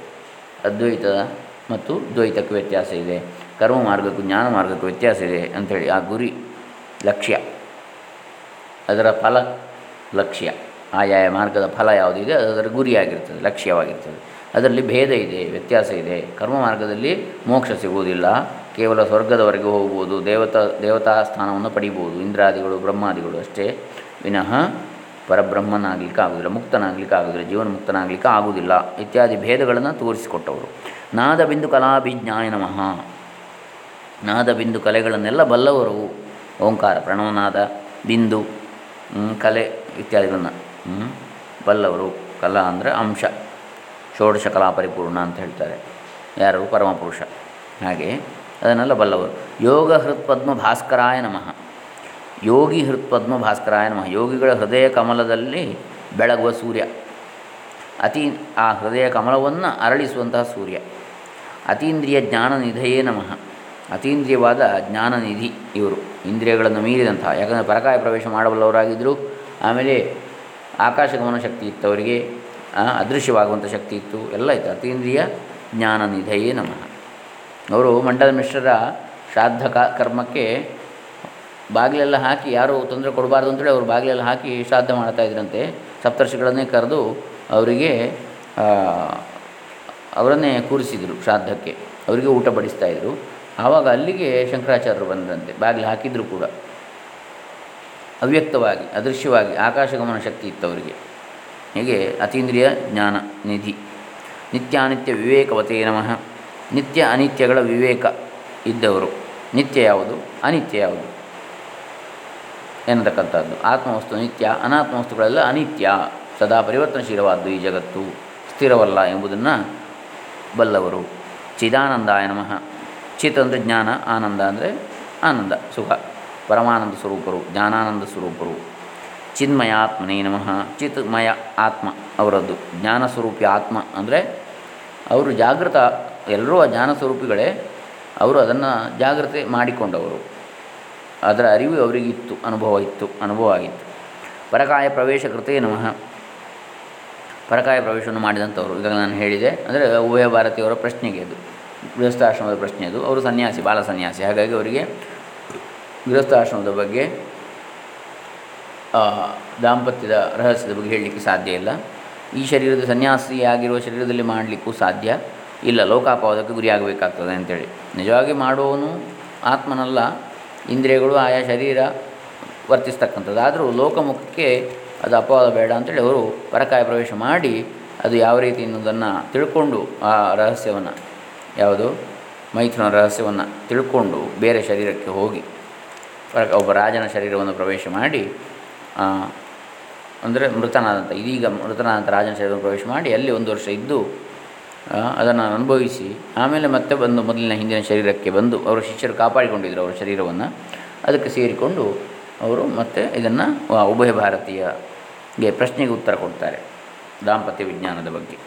A: ಅದ್ವೈತ ಮತ್ತು ದ್ವೈತಕ್ಕೆ ವ್ಯತ್ಯಾಸ ಇದೆ, ಕರ್ಮ ಮಾರ್ಗಕ್ಕೂ ಜ್ಞಾನ ಮಾರ್ಗಕ್ಕೂ ವ್ಯತ್ಯಾಸ ಇದೆ ಅಂಥೇಳಿ ಆ ಗುರಿ, ಲಕ್ಷ್ಯ. ಅದರ ಫಲ ಲಕ್ಷ್ಯ. ಆಯಾಯ ಮಾರ್ಗದ ಫಲ ಯಾವುದಿದೆ ಅದು ಅದರ ಗುರಿಯಾಗಿರ್ತದೆ, ಲಕ್ಷ್ಯವಾಗಿರ್ತದೆ. ಅದರಲ್ಲಿ ಭೇದ ಇದೆ, ವ್ಯತ್ಯಾಸ ಇದೆ. ಕರ್ಮ ಮಾರ್ಗದಲ್ಲಿ ಮೋಕ್ಷ ಸಿಗುವುದಿಲ್ಲ. ಕೇವಲ ಸ್ವರ್ಗದವರೆಗೆ ಹೋಗ್ಬೋದು, ದೇವತಾ ದೇವತಾ ಸ್ಥಾನವನ್ನು ಪಡಿಬೋದು. ಇಂದ್ರಾದಿಗಳು, ಬ್ರಹ್ಮಾದಿಗಳು ಅಷ್ಟೇ. ವಿನಃ ಪರಬ್ರಹ್ಮನಾಗಲಿಕ್ಕೆ ಆಗುವುದಿಲ್ಲ, ಮುಕ್ತನಾಗಲಿಕ್ಕೆ ಆಗುವುದಿಲ್ಲ, ಜೀವನ ಮುಕ್ತನಾಗಲಿಕ್ಕೆ ಆಗುವುದಿಲ್ಲ ಇತ್ಯಾದಿ ಭೇದಗಳನ್ನು ತೋರಿಸಿಕೊಟ್ಟವರು. ನಾದ ಬಿಂದು ಕಲಾಭಿಜ್ಞಾಯ ನಮಃ. ನಾದ ಬಿಂದು ಕಲೆಗಳನ್ನೆಲ್ಲ ಬಲ್ಲವರು ಓಂಕಾರ, ಪ್ರಣವನಾದ ಬಿಂದು. ಕಲೆ ಇತ್ಯಾದಿಗಳನ್ನು. ಬಲ್ಲವರು ಕಲಾ ಅಂದರೆ ಅಂಶ, ಷೋಡಶ ಕಲಾ ಪರಿಪೂರ್ಣ ಅಂತ ಹೇಳ್ತಾರೆ. ಯಾರು? ಪರಮಪುರುಷ. ಹಾಗೆ ಅದನ್ನೆಲ್ಲ ಬಲ್ಲವರು. ಯೋಗ ಹೃತ್ಪದ್ಮ ಭಾಸ್ಕರಾಯ ನಮಃ. ಯೋಗಿ ಹೃತ್ಪದ್ಮ ಭಾಸ್ಕರಾಯ ನಮಃ. ಯೋಗಿಗಳ ಹೃದಯ ಕಮಲದಲ್ಲಿ ಬೆಳಗುವ ಸೂರ್ಯ. ಅತಿ, ಆ ಹೃದಯ ಕಮಲವನ್ನು ಅರಳಿಸುವಂತಹ ಸೂರ್ಯ. ಅತೀಂದ್ರಿಯ ಜ್ಞಾನ ನಿಧಯೇ ನಮಃ. ಅತೀಂದ್ರಿಯವಾದ ಜ್ಞಾನನಿಧಿ ಇವರು. ಇಂದ್ರಿಯಗಳನ್ನು ಮೀರಿದಂತಹ. ಯಾಕಂದರೆ ಪರಕಾಯ ಪ್ರವೇಶ ಮಾಡಬಲ್ಲವರಾಗಿದ್ದರು ಆಮೇಲೆ ಆಕಾಶಗಮನ ಶಕ್ತಿ ಇತ್ತು ಅವರಿಗೆ. ಅದೃಶ್ಯವಾಗುವಂಥ ಶಕ್ತಿ ಇತ್ತು. ಎಲ್ಲ ಇತ್ತು. ಅತೀಂದ್ರಿಯ ಜ್ಞಾನನಿಧಯೇ ನಮಃ. ಅವರು ಮಂಡಲ ಮಿಶ್ರರ ಶ್ರಾದ್ದ ಕರ್ಮಕ್ಕೆ ಬಾಗಿಲೆಲ್ಲ ಹಾಕಿ ಯಾರು ತೊಂದರೆ ಕೊಡಬಾರ್ದು ಅಂತೇಳಿ ಅವರು ಬಾಗಿಲೆಲ್ಲ ಹಾಕಿ ಶ್ರಾದ್ದ ಮಾಡ್ತಾ ಇದ್ರಂತೆ. ಸಪ್ತರ್ಷಿಗಳನ್ನೇ ಕರೆದು ಅವರಿಗೆ ಅವರನ್ನೇ ಕೂರಿಸಿದರು ಶ್ರಾದ್ದಕ್ಕೆ. ಅವರಿಗೆ ಊಟ ಬಡಿಸ್ತಾಯಿದ್ರು ಆವಾಗ ಅಲ್ಲಿಗೆ ಶಂಕರಾಚಾರ್ಯರು ಬಂದಂತೆ, ಬಾಗಿಲು ಹಾಕಿದ್ರು ಕೂಡ. ಅವ್ಯಕ್ತವಾಗಿ, ಅದೃಶ್ಯವಾಗಿ, ಆಕಾಶಗಮನ ಶಕ್ತಿ ಇತ್ತು ಅವರಿಗೆ ಹೀಗೆ ಅತೀಂದ್ರಿಯ ಜ್ಞಾನ ನಿಧಿ. ನಿತ್ಯಾನಿತ್ಯ ವಿವೇಕವತೇ ನಮಃ. ನಿತ್ಯ ಅನಿತ್ಯಗಳ ವಿವೇಕ ಇದ್ದವರು. ನಿತ್ಯ ಯಾವುದು? ಅನಿತ್ಯ ಯಾವುದು? ಎನ್ನತಕ್ಕಂಥದ್ದು. ಆತ್ಮವಸ್ತು ನಿತ್ಯ ಅನಾತ್ಮ ವಸ್ತುಗಳೆಲ್ಲ ಅನಿತ್ಯ. ಸದಾ ಪರಿವರ್ತನಶೀಲವಾದ್ದು ಈ ಜಗತ್ತು. ಸ್ಥಿರವಲ್ಲ ಎಂಬುದನ್ನು ಬಲ್ಲವರು. ಚಿದಾನಂದಾಯ ನಮಃ. ಚಿತ್ ಅಂದರೆ ಜ್ಞಾನ, ಆನಂದ ಅಂದರೆ ಆನಂದ, ಸುಖ. ಪರಮಾನಂದ ಸ್ವರೂಪರು, ಜ್ಞಾನಾನಂದ ಸ್ವರೂಪರು. ಚಿನ್ಮಯ ಆತ್ಮನೇ ನಮಃ. ಚಿತ್ಮಯ ಆತ್ಮ ಅವರದ್ದು. ಜ್ಞಾನ ಸ್ವರೂಪಿ ಆತ್ಮ ಅಂದರೆ ಅವರು ಜಾಗೃತ, ಎಲ್ಲರೂ ಆ ಜ್ಞಾನ ಸ್ವರೂಪಿಗಳೇ. ಅವರು ಅದನ್ನು ಜಾಗ್ರತೆ ಮಾಡಿಕೊಂಡವರು. ಅದರ ಅರಿವು ಅವರಿಗಿತ್ತು, ಅನುಭವ ಇತ್ತು, ಅನುಭವ ಆಗಿತ್ತು. ಪರಕಾಯ ಪ್ರವೇಶ ಕೃತೇ ನಮಃ. ಪರಕಾಯ ಪ್ರವೇಶವನ್ನು ಮಾಡಿದಂಥವರು. ಈಗ ನಾನು ಹೇಳಿದೆ ಅಂದರೆ ಉಭಯ ಭಾರತೀಯವರ ಪ್ರಶ್ನೆಗೆ ಅದು ಗೃಹಸ್ಥಾಶ್ರಮದ ಪ್ರಶ್ನೆ ಅದು ಅವರು ಸನ್ಯಾಸಿ, ಬಾಲ ಸನ್ಯಾಸಿ. ಹಾಗಾಗಿ ಅವರಿಗೆ ಗೃಹಸ್ಥಾಶ್ರಮದ ಬಗ್ಗೆ ದಾಂಪತ್ಯದ ರಹಸ್ಯದ ಬಗ್ಗೆ ಹೇಳಲಿಕ್ಕೆ ಸಾಧ್ಯ ಇಲ್ಲ. ಈ ಶರೀರದ ಸನ್ಯಾಸಿಯಾಗಿರುವ ಶರೀರದಲ್ಲಿ ಮಾಡಲಿಕ್ಕೂ ಸಾಧ್ಯ ಇಲ್ಲ. ಲೋಕಾಪವಾದಕ್ಕೆ ಗುರಿಯಾಗಬೇಕಾಗ್ತದೆ ಅಂತೇಳಿ. ನಿಜವಾಗಿ ಮಾಡುವವನು ಆತ್ಮನಲ್ಲ. ಇಂದ್ರಿಯಗಳು ಆಯಾ ಶರೀರ ವರ್ತಿಸ್ತಕ್ಕಂಥದ್ದು. ಆದರೂ ಲೋಕಮುಖಕ್ಕೆ ಅದು ಅಪವಾದ ಬೇಡ ಅಂತೇಳಿ ಅವರು ಪರಕಾಯ ಪ್ರವೇಶ ಮಾಡಿ ಅದು ಯಾವ ರೀತಿ ಅನ್ನೋದನ್ನು ತಿಳ್ಕೊಂಡು ಆ ರಹಸ್ಯವನ್ನು ಯಾವುದು? ಮೈಥುನ ರಹಸ್ಯವನ್ನು ತಿಳ್ಕೊಂಡು ಬೇರೆ ಶರೀರಕ್ಕೆ ಹೋಗಿ ಒಬ್ಬ ರಾಜನ ಶರೀರವನ್ನು ಪ್ರವೇಶ ಮಾಡಿ ಅಂದರೆ ಮೃತನಾದಂಥ ಇದೀಗ ಮೃತನಾದಂಥ ರಾಜನ ಶರೀರವನ್ನು ಪ್ರವೇಶ ಮಾಡಿ, ಅಲ್ಲಿ ಒಂದು ವರ್ಷ ಇದ್ದು ಅದನ್ನು ಅನುಭವಿಸಿ, ಆಮೇಲೆ ಮತ್ತೆ ಬಂದು ಮೊದಲಿನ ಹಿಂದಿನ ಶರೀರಕ್ಕೆ ಬಂದು, ಅವರ ಶಿಷ್ಯರು ಕಾಪಾಡಿಕೊಂಡಿದ್ದರು ಅವರ ಶರೀರವನ್ನು, ಅದಕ್ಕೆ ಸೇರಿಕೊಂಡು ಅವರು ಮತ್ತೆ ಇದನ್ನು ಉಭಯ ಭಾರತೀಯಗೆ ಪ್ರಶ್ನೆಗೆ ಉತ್ತರ ಕೊಡ್ತಾರೆ, ದಾಂಪತ್ಯ ವಿಜ್ಞಾನದ ಬಗ್ಗೆ.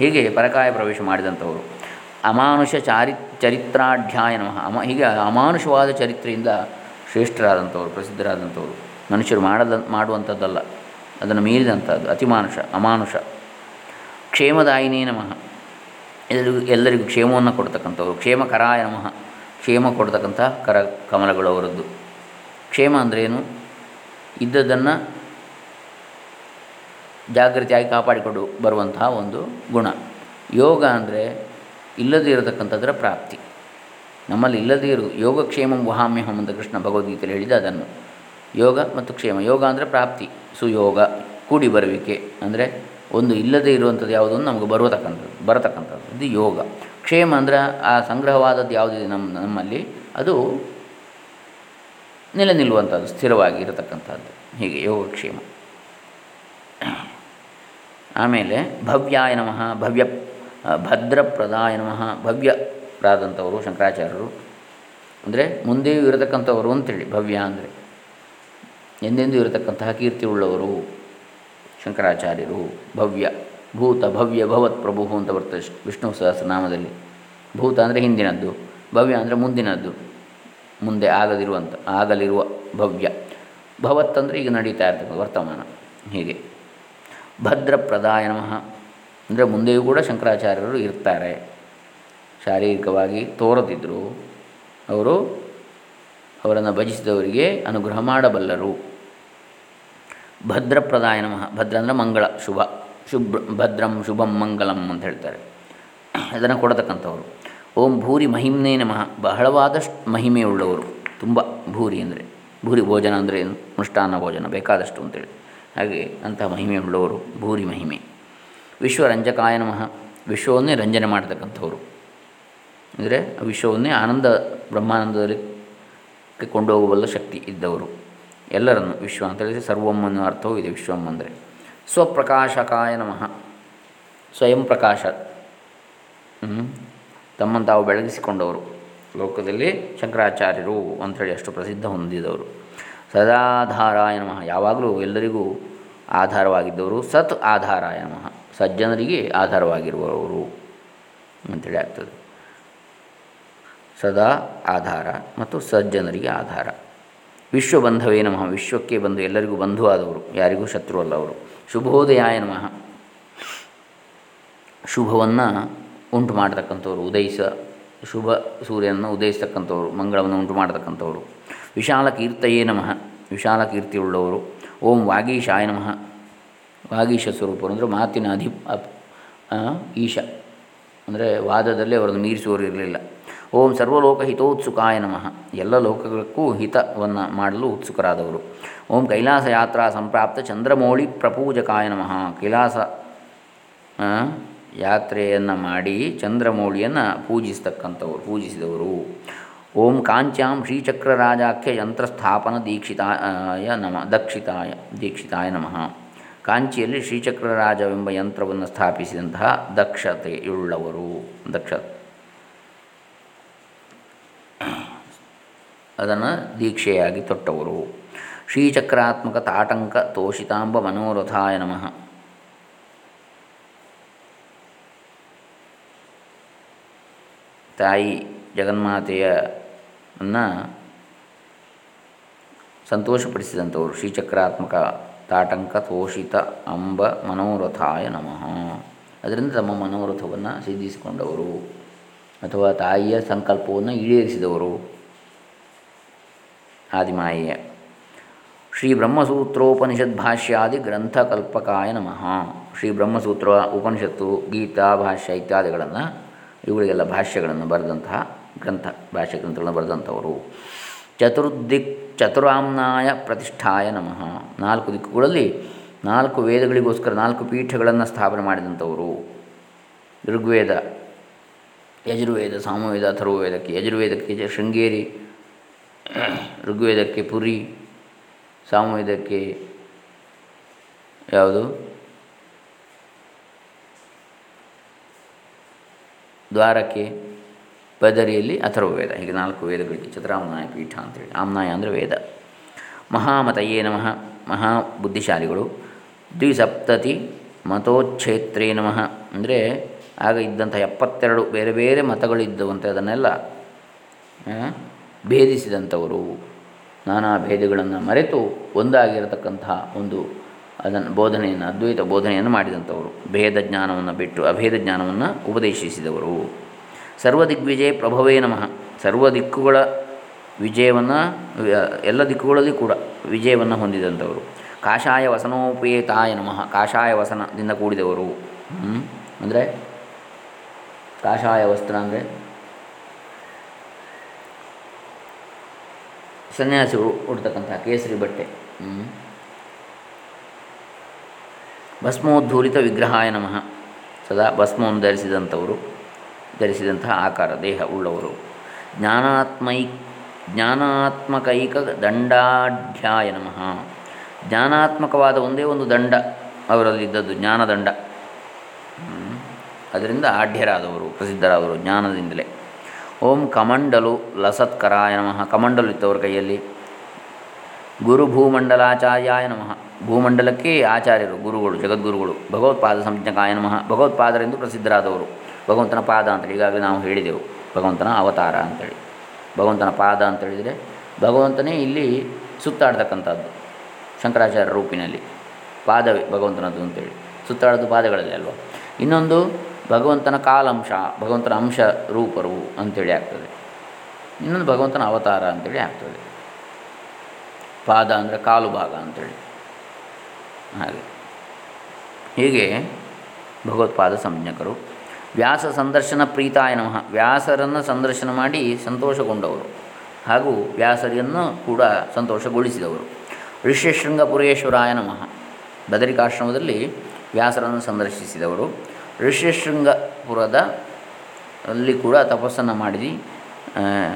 A: ಹೀಗೆ ಪರಕಾಯ ಪ್ರವೇಶ ಮಾಡಿದಂಥವರು. ಅಮಾನುಷ ಚಾರಿ ಚರಿತ್ರಾಢ್ಯಾಯ ನಮಃ. ಅಮ ಹೀಗೆ ಅಮಾನುಷವಾದ ಚರಿತ್ರೆಯಿಂದ ಶ್ರೇಷ್ಠರಾದಂಥವ್ರು, ಪ್ರಸಿದ್ಧರಾದಂಥವ್ರು, ಮನುಷ್ಯರು ಮಾಡದ, ಮಾಡುವಂಥದ್ದಲ್ಲ. ಅದನ್ನು ಮೀರಿದಂಥದ್ದು, ಅತಿಮಾನುಷ, ಅಮಾನುಷ. ಕ್ಷೇಮದಾಯಿನೇ ನಮಃ. ಎಲ್ಲರಿಗೂ ಎಲ್ಲರಿಗೂ ಕ್ಷೇಮವನ್ನು ಕೊಡ್ತಕ್ಕಂಥವ್ರು. ಕ್ಷೇಮಕರಾಯ ನಮಃ. ಕ್ಷೇಮ ಕೊಡ್ತಕ್ಕಂಥ ಕರ, ಕಮಲಗಳು ಅವರದ್ದು. ಕ್ಷೇಮ ಅಂದ್ರೇನು? ಇದ್ದದ್ದನ್ನು ಜಾಗೃತಿಯಾಗಿ ಕಾಪಾಡಿಕೊಂಡು ಬರುವಂತಹ ಒಂದು ಗುಣ. ಯೋಗ ಅಂದರೆ ಇಲ್ಲದೇ ಇರತಕ್ಕಂಥದ್ರ ಪ್ರಾಪ್ತಿ. ನಮ್ಮಲ್ಲಿ ಇಲ್ಲದೇ ಇರು ಯೋಗಕ್ಷೇಮಂ ವಹಾಮ್ಯಹಂ ಅಂತ ಕೃಷ್ಣ ಭಗವದ್ಗೀತೆಯಲ್ಲಿ ಹೇಳಿದ ಅದನ್ನು. ಯೋಗ ಮತ್ತು ಕ್ಷೇಮ, ಯೋಗ ಅಂದರೆ ಪ್ರಾಪ್ತಿ, ಸುಯೋಗ, ಕೂಡಿ ಬರುವಿಕೆ, ಅಂದರೆ ಒಂದು ಇಲ್ಲದೇ ಇರುವಂಥದ್ದು ಯಾವುದೊಂದು ನಮಗೆ ಬರುವತಕ್ಕಂಥದ್ದು, ಬರತಕ್ಕಂಥದ್ದು, ಇದು ಯೋಗ. ಕ್ಷೇಮ ಅಂದರೆ ಆ ಸಂಗ್ರಹವಾದದ್ದು ಯಾವುದಿದೆ ನಮ್ಮ, ನಮ್ಮಲ್ಲಿ, ಅದು ನೆಲೆ ನಿಲ್ಲುವಂಥದ್ದು, ಸ್ಥಿರವಾಗಿ ಇರತಕ್ಕಂಥದ್ದು. ಹೀಗೆ ಯೋಗಕ್ಷೇಮ ಆಮೇಲೆ ಭವ್ಯಾಯ ನಮಃ, ಭವ್ಯ ಭದ್ರಪ್ರದಾಯ ನಮಃ. ಭವ್ಯರಾದಂಥವರು ಶಂಕರಾಚಾರ್ಯರು. ಅಂದರೆ ಮುಂದೆಯೂ ಇರತಕ್ಕಂಥವರು ಅಂತೇಳಿ, ಭವ್ಯ ಅಂದರೆ. ಎಂದೆಂದೂ ಇರತಕ್ಕಂತಹ ಕೀರ್ತಿ ಉಳ್ಳವರು ಶಂಕರಾಚಾರ್ಯರು, ಭವ್ಯ. ಭೂತ ಭವ್ಯ ಭವತ್ ಪ್ರಭು ಅಂತ ಬರ್ತದೆ ವಿಷ್ಣು ಸಹಸ್ರನಾಮದಲ್ಲಿ. ಭೂತ ಅಂದರೆ ಹಿಂದಿನದ್ದು, ಭವ್ಯ ಅಂದರೆ ಮುಂದಿನದ್ದು, ಮುಂದೆ ಆಗದಿರುವಂಥ, ಆಗಲಿರುವ ಭವ್ಯ. ಭವತ್ ಅಂದರೆ ಈಗ ನಡೀತಾ ಇರ್ತಕ್ಕಂಥ ವರ್ತಮಾನ. ಹೀಗೆ. ಭದ್ರಪ್ರದಾಯ ನಮಃ. ಅಂದರೆ ಮುಂದೆಯೂ ಕೂಡ ಶಂಕರಾಚಾರ್ಯರು ಇರ್ತಾರೆ. ಶಾರೀರಿಕವಾಗಿ ತೋರದಿದ್ದರು ಅವರು ಅವರನ್ನು ಭಜಿಸಿದವರಿಗೆ ಅನುಗ್ರಹ ಮಾಡಬಲ್ಲರು. ಭದ್ರಪ್ರದಾಯ ನಮಃ. ಭದ್ರ ಅಂದರೆ ಮಂಗಳ, ಶುಭ. ಶುಭ್ರ ಭದ್ರಂ, ಶುಭಂ ಮಂಗಲಂ ಅಂತ ಹೇಳ್ತಾರೆ. ಅದನ್ನು ಕೊಡತಕ್ಕಂಥವರು. ಓಂ ಭೂರಿ ಮಹಿಮ್ನೇ ನಮಃ. ಬಹಳವಾದಷ್ಟು ಮಹಿಮೆಯುಳ್ಳವರು ತುಂಬ ಭೂರಿ ಅಂದರೆ, ಭೂರಿ ಭೋಜನ ಅಂದರೆ ಏನು? ಮೃಷ್ಟಾನ್ನ ಭೋಜನ ಬೇಕಾದಷ್ಟು ಅಂತೇಳಿ ಹಾಗೆ ಅಂತಹ ಮಹಿಮೆಯುಳ್ಳವರು ಭೂರಿ ಮಹಿಮೆ. ವಿಶ್ವರಂಜಕಾಯ ನಮಃ. ವಿಶ್ವವನ್ನೇ ರಂಜನೆ ಮಾಡತಕ್ಕಂಥವ್ರು. ಅಂದರೆ ವಿಶ್ವವನ್ನೇ ಆನಂದ, ಬ್ರಹ್ಮಾನಂದದಲ್ಲಿ ಕೊಂಡೋಗಬಲ್ಲ ಶಕ್ತಿ ಇದ್ದವರು. ಎಲ್ಲರನ್ನು ವಿಶ್ವ ಅಂತ ಹೇಳಿದರೆ ಸರ್ವಂ ಅನ್ನೋ ಅರ್ಥವೂ ಇದೆ ವಿಶ್ವಂ ಅಂದರೆ. ಸ್ವಪ್ರಕಾಶಕಾಯ ನಮಃ. ಸ್ವಯಂ ಪ್ರಕಾಶ. ತಮ್ಮನ್ನು ತಾವು ಬೆಳಗಿಸಿಕೊಂಡವರು. ಲೋಕದಲ್ಲಿ ಶಂಕರಾಚಾರ್ಯರು ಅಂಥೇಳಿ ಅಷ್ಟು ಪ್ರಸಿದ್ಧ ಹೊಂದಿದವರು. ಸದಾಧಾರಾಯ ನಮಃ. ಯಾವಾಗಲೂ ಎಲ್ಲರಿಗೂ ಆಧಾರವಾಗಿದ್ದವರು. ಸತ್ ಆಧಾರಾಯ ನಮಃ. ಸಜ್ಜನರಿಗೆ ಆಧಾರವಾಗಿರುವವರು ಅಂತೇಳಿ ಆಗ್ತದೆ. ಸದಾ ಆಧಾರ ಮತ್ತು ಸಜ್ಜನರಿಗೆ ಆಧಾರ. ವಿಶ್ವ ಬಂಧವೇ ನಮಃ. ವಿಶ್ವಕ್ಕೆ ಬಂದು ಎಲ್ಲರಿಗೂ ಬಂಧು ಆದವರು ಯಾರಿಗೂ ಶತ್ರು ಅಲ್ಲ ಅವರು. ಶುಭೋದಯಾಯ ನಮಃ. ಶುಭವನ್ನು ಉಂಟು ಮಾಡತಕ್ಕಂಥವ್ರು. ಉದಯಿಸ ಶುಭ ಸೂರ್ಯನನ್ನು ಉದಯಿಸ್ತಕ್ಕಂಥವ್ರು. ಮಂಗಳವನ್ನು ಉಂಟು ಮಾಡತಕ್ಕಂಥವ್ರು. ವಿಶಾಲ ಕೀರ್ತಯೇ ನಮಃ. ವಿಶಾಲ ಕೀರ್ತಿಯುಳ್ಳವರು ಓಂ ವಾಗೀಶಾಯ ನಮಃ. ವಾಗೀಶ ಸ್ವರೂಪರು ಅಂದರೆ ಮಾತಿನ ಅಧಿ ಅಪ್ ಈಶ. ಅಂದರೆ ವಾದದಲ್ಲಿ ಅವರನ್ನು ಮೀರಿಸುವರು ಇರಲಿಲ್ಲ. ಓಂ ಸರ್ವಲೋಕ ಹಿತೋತ್ಸುಕಾಯ ನಮಃ. ಎಲ್ಲ ಲೋಕಗಳಕ್ಕೂ ಹಿತವನ್ನು ಮಾಡಲು ಉತ್ಸುಕರಾದವರು. ಓಂ ಕೈಲಾಸ ಯಾತ್ರಾ ಸಂಪ್ರಾಪ್ತ ಚಂದ್ರಮೌಳಿ ಪ್ರಪೂಜಕಾಯ ನಮಃ. ಕೈಲಾಸ ಯಾತ್ರೆಯನ್ನು ಮಾಡಿ ಚಂದ್ರಮೌಳಿಯನ್ನು ಪೂಜಿಸ್ತಕ್ಕಂಥವರು, ಪೂಜಿಸಿದವರು. ಓಂ ಕಾಂಚ್ಯಾಂ ಶ್ರೀಚಕ್ರರಾಜಾಖ್ಯ ಯಂತ್ರಸ್ಥಾಪನ ದೀಕ್ಷಿತಾಯ ನಮ ದಕ್ಷಿತಾಯ, ದೀಕ್ಷಿತಾಯ ನಮಃ. ಕಾಂಚಿಯಲ್ಲಿ ಶ್ರೀಚಕ್ರರಾಜವೆಂಬ ಯಂತ್ರವನ್ನು ಸ್ಥಾಪಿಸಿದಂತಹ ದಕ್ಷತೆಯುಳ್ಳವರು ದಕ್ಷ ಅದನ್ನು ದೀಕ್ಷೆಯಾಗಿ ತೊಟ್ಟವರು. ಶ್ರೀಚಕ್ರಾತ್ಮಕ ತಾಟಂಕ ತೋಷಿತಾಂಬ ಮನೋರಥಾಯ ನಮಃ. ತಾಯಿ ಜಗನ್ಮಾತೆಯನ್ನು ಸಂತೋಷಪಡಿಸಿದಂಥವರು ಶ್ರೀಚಕ್ರಾತ್ಮಕ ತಾಟಂಕ ತೋಷಿತ ಅಂಬ ಮನೋರಥಾಯ ನಮಃ. ಅದರಿಂದ ತಮ್ಮ ಮನೋರಥವನ್ನು ಸಿದ್ಧಿಸಿಕೊಂಡವರು ಅಥವಾ ತಾಯಿಯ ಸಂಕಲ್ಪವನ್ನು ಈಡೇರಿಸಿದವರು. ಆದಿಮಾಯಿಯ ಶ್ರೀ ಬ್ರಹ್ಮಸೂತ್ರೋಪನಿಷತ್ ಭಾಷ್ಯಾದಿ ಗ್ರಂಥಕಲ್ಪಕಾಯ ನಮಃ. ಶ್ರೀ ಬ್ರಹ್ಮಸೂತ್ರ ಉಪನಿಷತ್ತು, ಗೀತಾ, ಭಾಷ್ಯ ಇತ್ಯಾದಿಗಳನ್ನು ಇವುಗಳಿಗೆಲ್ಲ ಭಾಷ್ಯಗಳನ್ನು ಬರೆದಂತಹ ಗ್ರಂಥ, ಭಾಷ್ಯ ಗ್ರಂಥಗಳನ್ನು ಬರೆದಂಥವರು. ಚತುರ್ದಿಕ್ ಚತುರಾಮ್ನಾಯ ಪ್ರತಿಷ್ಠಾಯ ನಮಃ. ನಾಲ್ಕು ದಿಕ್ಕುಗಳಲ್ಲಿ ನಾಲ್ಕು ವೇದಗಳಿಗೋಸ್ಕರ ನಾಲ್ಕು ಪೀಠಗಳನ್ನು ಸ್ಥಾಪನೆ ಮಾಡಿದಂಥವರು. ಋಗ್ವೇದ, ಯಜುರ್ವೇದ, ಸಾಮವೇದ, ಅಥರ್ವವೇದಕ್ಕೆ, ಯಜುರ್ವೇದಕ್ಕೆ ಶೃಂಗೇರಿ, ಋಗ್ವೇದಕ್ಕೆ ಪುರಿ, ಸಾಮವೇದಕ್ಕೆ ಯಾವುದು? ದ್ವಾರಕ್ಕೆ ಬದರಿಯಲ್ಲಿ ಅಥರ್ವವೇದ ಹೀಗೆ ನಾಲ್ಕು ವೇದಗಳಿಗೆ ಚತುರಾಮ್ನಾಯ ಪೀಠ ಅಂತೇಳಿ. ಆಮ್ನಾಯ ಅಂದರೆ ವೇದ. ಮಹಾಮತಯೇ ನಮಃ ಮಹಾ ಬುದ್ಧಿಶಾಲಿಗಳು ದ್ವಿಸಪ್ತತಿ ಮತೋಚ್ಛೇತ್ರೇ ನಮಃ. ಅಂದರೆ ಆಗ ಇದ್ದಂಥ ಎಪ್ಪತ್ತೆರಡು ಬೇರೆ ಬೇರೆ ಮತಗಳಿದ್ದವಂತೆ ಅದನ್ನೆಲ್ಲ ಭೇದಿಸಿದಂಥವರು. ನಾನಾ ಭೇದಗಳನ್ನು ಮರೆತು ಒಂದಾಗಿರತಕ್ಕಂತಹ ಒಂದು ಅದನ್ನು ಬೋಧನೆಯನ್ನು, ಅದ್ವೈತ ಬೋಧನೆಯನ್ನು ಮಾಡಿದಂಥವರು. ಭೇದ ಜ್ಞಾನವನ್ನು ಬಿಟ್ಟು ಅಭೇದ ಜ್ಞಾನವನ್ನು ಉಪದೇಶಿಸಿದವರು. ಸರ್ವ ದಿಗ್ವಿಜಯ ಪ್ರಭವೇ ನಮಃ. ಸರ್ವ ದಿಕ್ಕುಗಳ ವಿಜಯವನ್ನು, ಎಲ್ಲ ದಿಕ್ಕುಗಳಲ್ಲಿ ಕೂಡ ವಿಜಯವನ್ನು ಹೊಂದಿದಂಥವರು. ಕಾಷಾಯ ವಸನೋಪೇತಾಯ ನಮಃ. ಕಾಷಾಯ ವಸನದಿಂದ ಕೂಡಿದವರು. ಅಂದರೆ ಕಾಷಾಯ ವಸ್ತ್ರ ಅಂದರೆ ಸನ್ಯಾಸಿಗಳು ಉಡ್ತಕ್ಕಂಥ ಕೇಸರಿ ಬಟ್ಟೆ. ಭಸ್ಮೋದ್ಧೂರಿತ ವಿಗ್ರಹಾಯ ನಮಃ. ಸದಾ ಭಸ್ಮವನ್ನು ಧರಿಸಿದಂಥವರು. ಧರಿಸಿದಂತಹ ಆಕಾರ, ದೇಹ ಉಳ್ಳವರು. ಜ್ಞಾನಾತ್ಮೈ, ಜ್ಞಾನಾತ್ಮಕೈಕ ದಂಡಾಢ್ಯಾಯ ನಮಃ. ಜ್ಞಾನಾತ್ಮಕವಾದ ಒಂದೇ ಒಂದು ದಂಡ ಅವರಲ್ಲಿದ್ದದ್ದು ಜ್ಞಾನದಂಡ ಅದರಿಂದ ಆಢ್ಯರಾದವರು, ಪ್ರಸಿದ್ಧರಾದವರು ಜ್ಞಾನದಿಂದಲೇ. ಓಂ ಕಮಂಡಲು ಲಸತ್ಕರಾಯ ನಮಃ. ಕಮಂಡಲು ಇತ್ತವರ ಕೈಯಲ್ಲಿ ಗುರು ಭೂಮಂಡಲಾಚಾರ್ಯಾಯ ನಮಃ. ಭೂಮಂಡಲಕ್ಕೆ ಆಚಾರ್ಯರು, ಗುರುಗಳು, ಜಗದ್ಗುರುಗಳು, ಭಗವತ್ಪಾದ ಸಂಜ್ಞಕಾಯ ನಮಃ. ಭಗವತ್ಪಾದರೆಂದು ಪ್ರಸಿದ್ಧರಾದವರು. ಭಗವಂತನ ಪಾದ ಅಂತೇಳಿ ಈಗಾಗಲೇ ನಾವು ಹೇಳಿದೆವು. ಭಗವಂತನ ಅವತಾರ ಅಂತೇಳಿ. ಭಗವಂತನ ಪಾದ ಅಂತೇಳಿದರೆ ಭಗವಂತನೇ ಇಲ್ಲಿ ಸುತ್ತಾಡ್ತಕ್ಕಂಥದ್ದು. ಶಂಕರಾಚಾರ್ಯ ರೂಪಿನಲ್ಲಿ ಪಾದವೇ ಭಗವಂತನದ್ದು ಅಂತೇಳಿ. ಸುತ್ತಾಡೋದು ಪಾದಗಳಲ್ಲಿ ಅಲ್ವಾ? ಇನ್ನೊಂದು ಭಗವಂತನ ಕಾಲಂಶ, ಭಗವಂತನ ಅಂಶ ರೂಪರು ಅಂತೇಳಿ ಆಗ್ತದೆ. ಇನ್ನೊಂದು ಭಗವಂತನ ಅವತಾರ ಅಂತೇಳಿ ಆಗ್ತದೆ. ಪಾದ ಅಂದರೆ ಕಾಲು ಭಾಗ ಅಂಥೇಳಿ ಹಾಗೆ. ಹೀಗೆ ಭಗವತ್ಪಾದ ಸಂಜ್ಞಕರು ವ್ಯಾಸ ಸಂದರ್ಶನ ಪ್ರೀತಾಯ ನಮಃ. ವ್ಯಾಸರನ್ನು ಸಂದರ್ಶನ ಮಾಡಿ ಸಂತೋಷಗೊಂಡವರು. ಹಾಗೂ ವ್ಯಾಸರಿಯನ್ನು ಕೂಡ ಸಂತೋಷಗೊಳಿಸಿದವರು. ಋಷ್ಯಶೃಂಗಪುರೇಶ್ವರಾಯ ನಮಃ. ಬದರಿಕಾಶ್ರಮದಲ್ಲಿ ವ್ಯಾಸರನ್ನು ಸಂದರ್ಶಿಸಿದವರು. ಋಷ್ಯಶೃಂಗಪುರದ ಅಲ್ಲಿ ಕೂಡ ತಪಸ್ಸನ್ನು ಮಾಡಿ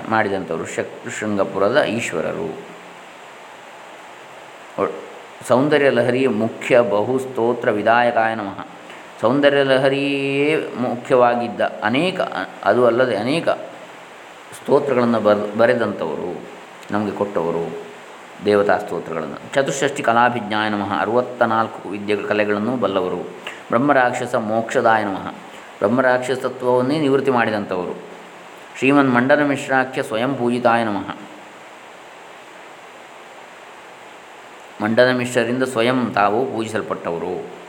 A: ಮಾಡಿದಂಥವರು ಶೃಂಗಪುರದ ಈಶ್ವರರು. ಸೌಂದರ್ಯ ಲಹರಿ ಮುಖ್ಯ ಬಹು ಸ್ತೋತ್ರ ವಿದಾಯಕಾಯ ನಮಃ. ಸೌಂದರ್ಯ ಲಹರಿಯೇ ಮುಖ್ಯವಾಗಿದ್ದ ಅನೇಕ, ಅದು ಅಲ್ಲದೆ ಅನೇಕ ಸ್ತೋತ್ರಗಳನ್ನು ಬರ್, ಬರೆದಂಥವರು, ನಮಗೆ ಕೊಟ್ಟವರು, ದೇವತಾ ಸ್ತೋತ್ರಗಳನ್ನು. ಚತುಷ್ಷಷ್ಟಿ ಕಲಾಭಿಜ್ಞಾಯ ನಮಃ ಅರುವತ್ತ ನಾಲ್ಕು ವಿದ್ಯೆ ಕಲೆಗಳನ್ನು ಬಲ್ಲವರು. ಬ್ರಹ್ಮರಾಕ್ಷಸ ಮೋಕ್ಷದಾಯ ನಮಃ. ಬ್ರಹ್ಮರಾಕ್ಷಸತ್ವವನ್ನೇ ನಿವೃತ್ತಿ ಮಾಡಿದಂಥವರು. ಶ್ರೀಮನ್ ಮಂಡನ ಮಿಶ್ರಾಖ್ಯ ಸ್ವಯಂ ಪೂಜಿತಾಯ ನಮಃ. ಮಂಡನ ಮಿಶ್ರರಿಂದ ಸ್ವಯಂ ತಾವು ಪೂಜಿಸಲ್ಪಟ್ಟವರು.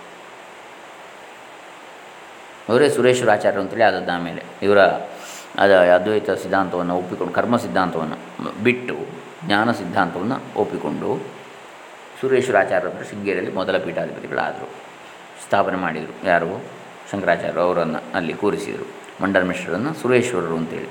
A: ಅವರೇ ಸುರೇಶ್ವರಾಚಾರ್ಯರು ಅಂತೇಳಿ ಆದದ್ದು ಆಮೇಲೆ. ಇವರ ಅದ ಅದ್ವೈತ ಸಿದ್ಧಾಂತವನ್ನು ಒಪ್ಪಿಕೊಂಡು, ಕರ್ಮ ಸಿದ್ಧಾಂತವನ್ನು ಬಿಟ್ಟು ಜ್ಞಾನ ಸಿದ್ಧಾಂತವನ್ನು ಒಪ್ಪಿಕೊಂಡು ಸುರೇಶ್ವರಾಚಾರ್ಯರು ಶೃಂಗೇರಿಯಲ್ಲಿ ಮೊದಲ ಪೀಠಾಧಿಪತಿಗಳಾದರು. ಸ್ಥಾಪನೆ ಮಾಡಿದರು ಯಾರು? ಶಂಕರಾಚಾರ್ಯರು ಅವರನ್ನು ಅಲ್ಲಿ ಕೂರಿಸಿದರು. ಮಂಡಲ ಮಿಶ್ರರನ್ನು ಸುರೇಶ್ವರರು ಅಂತೇಳಿ.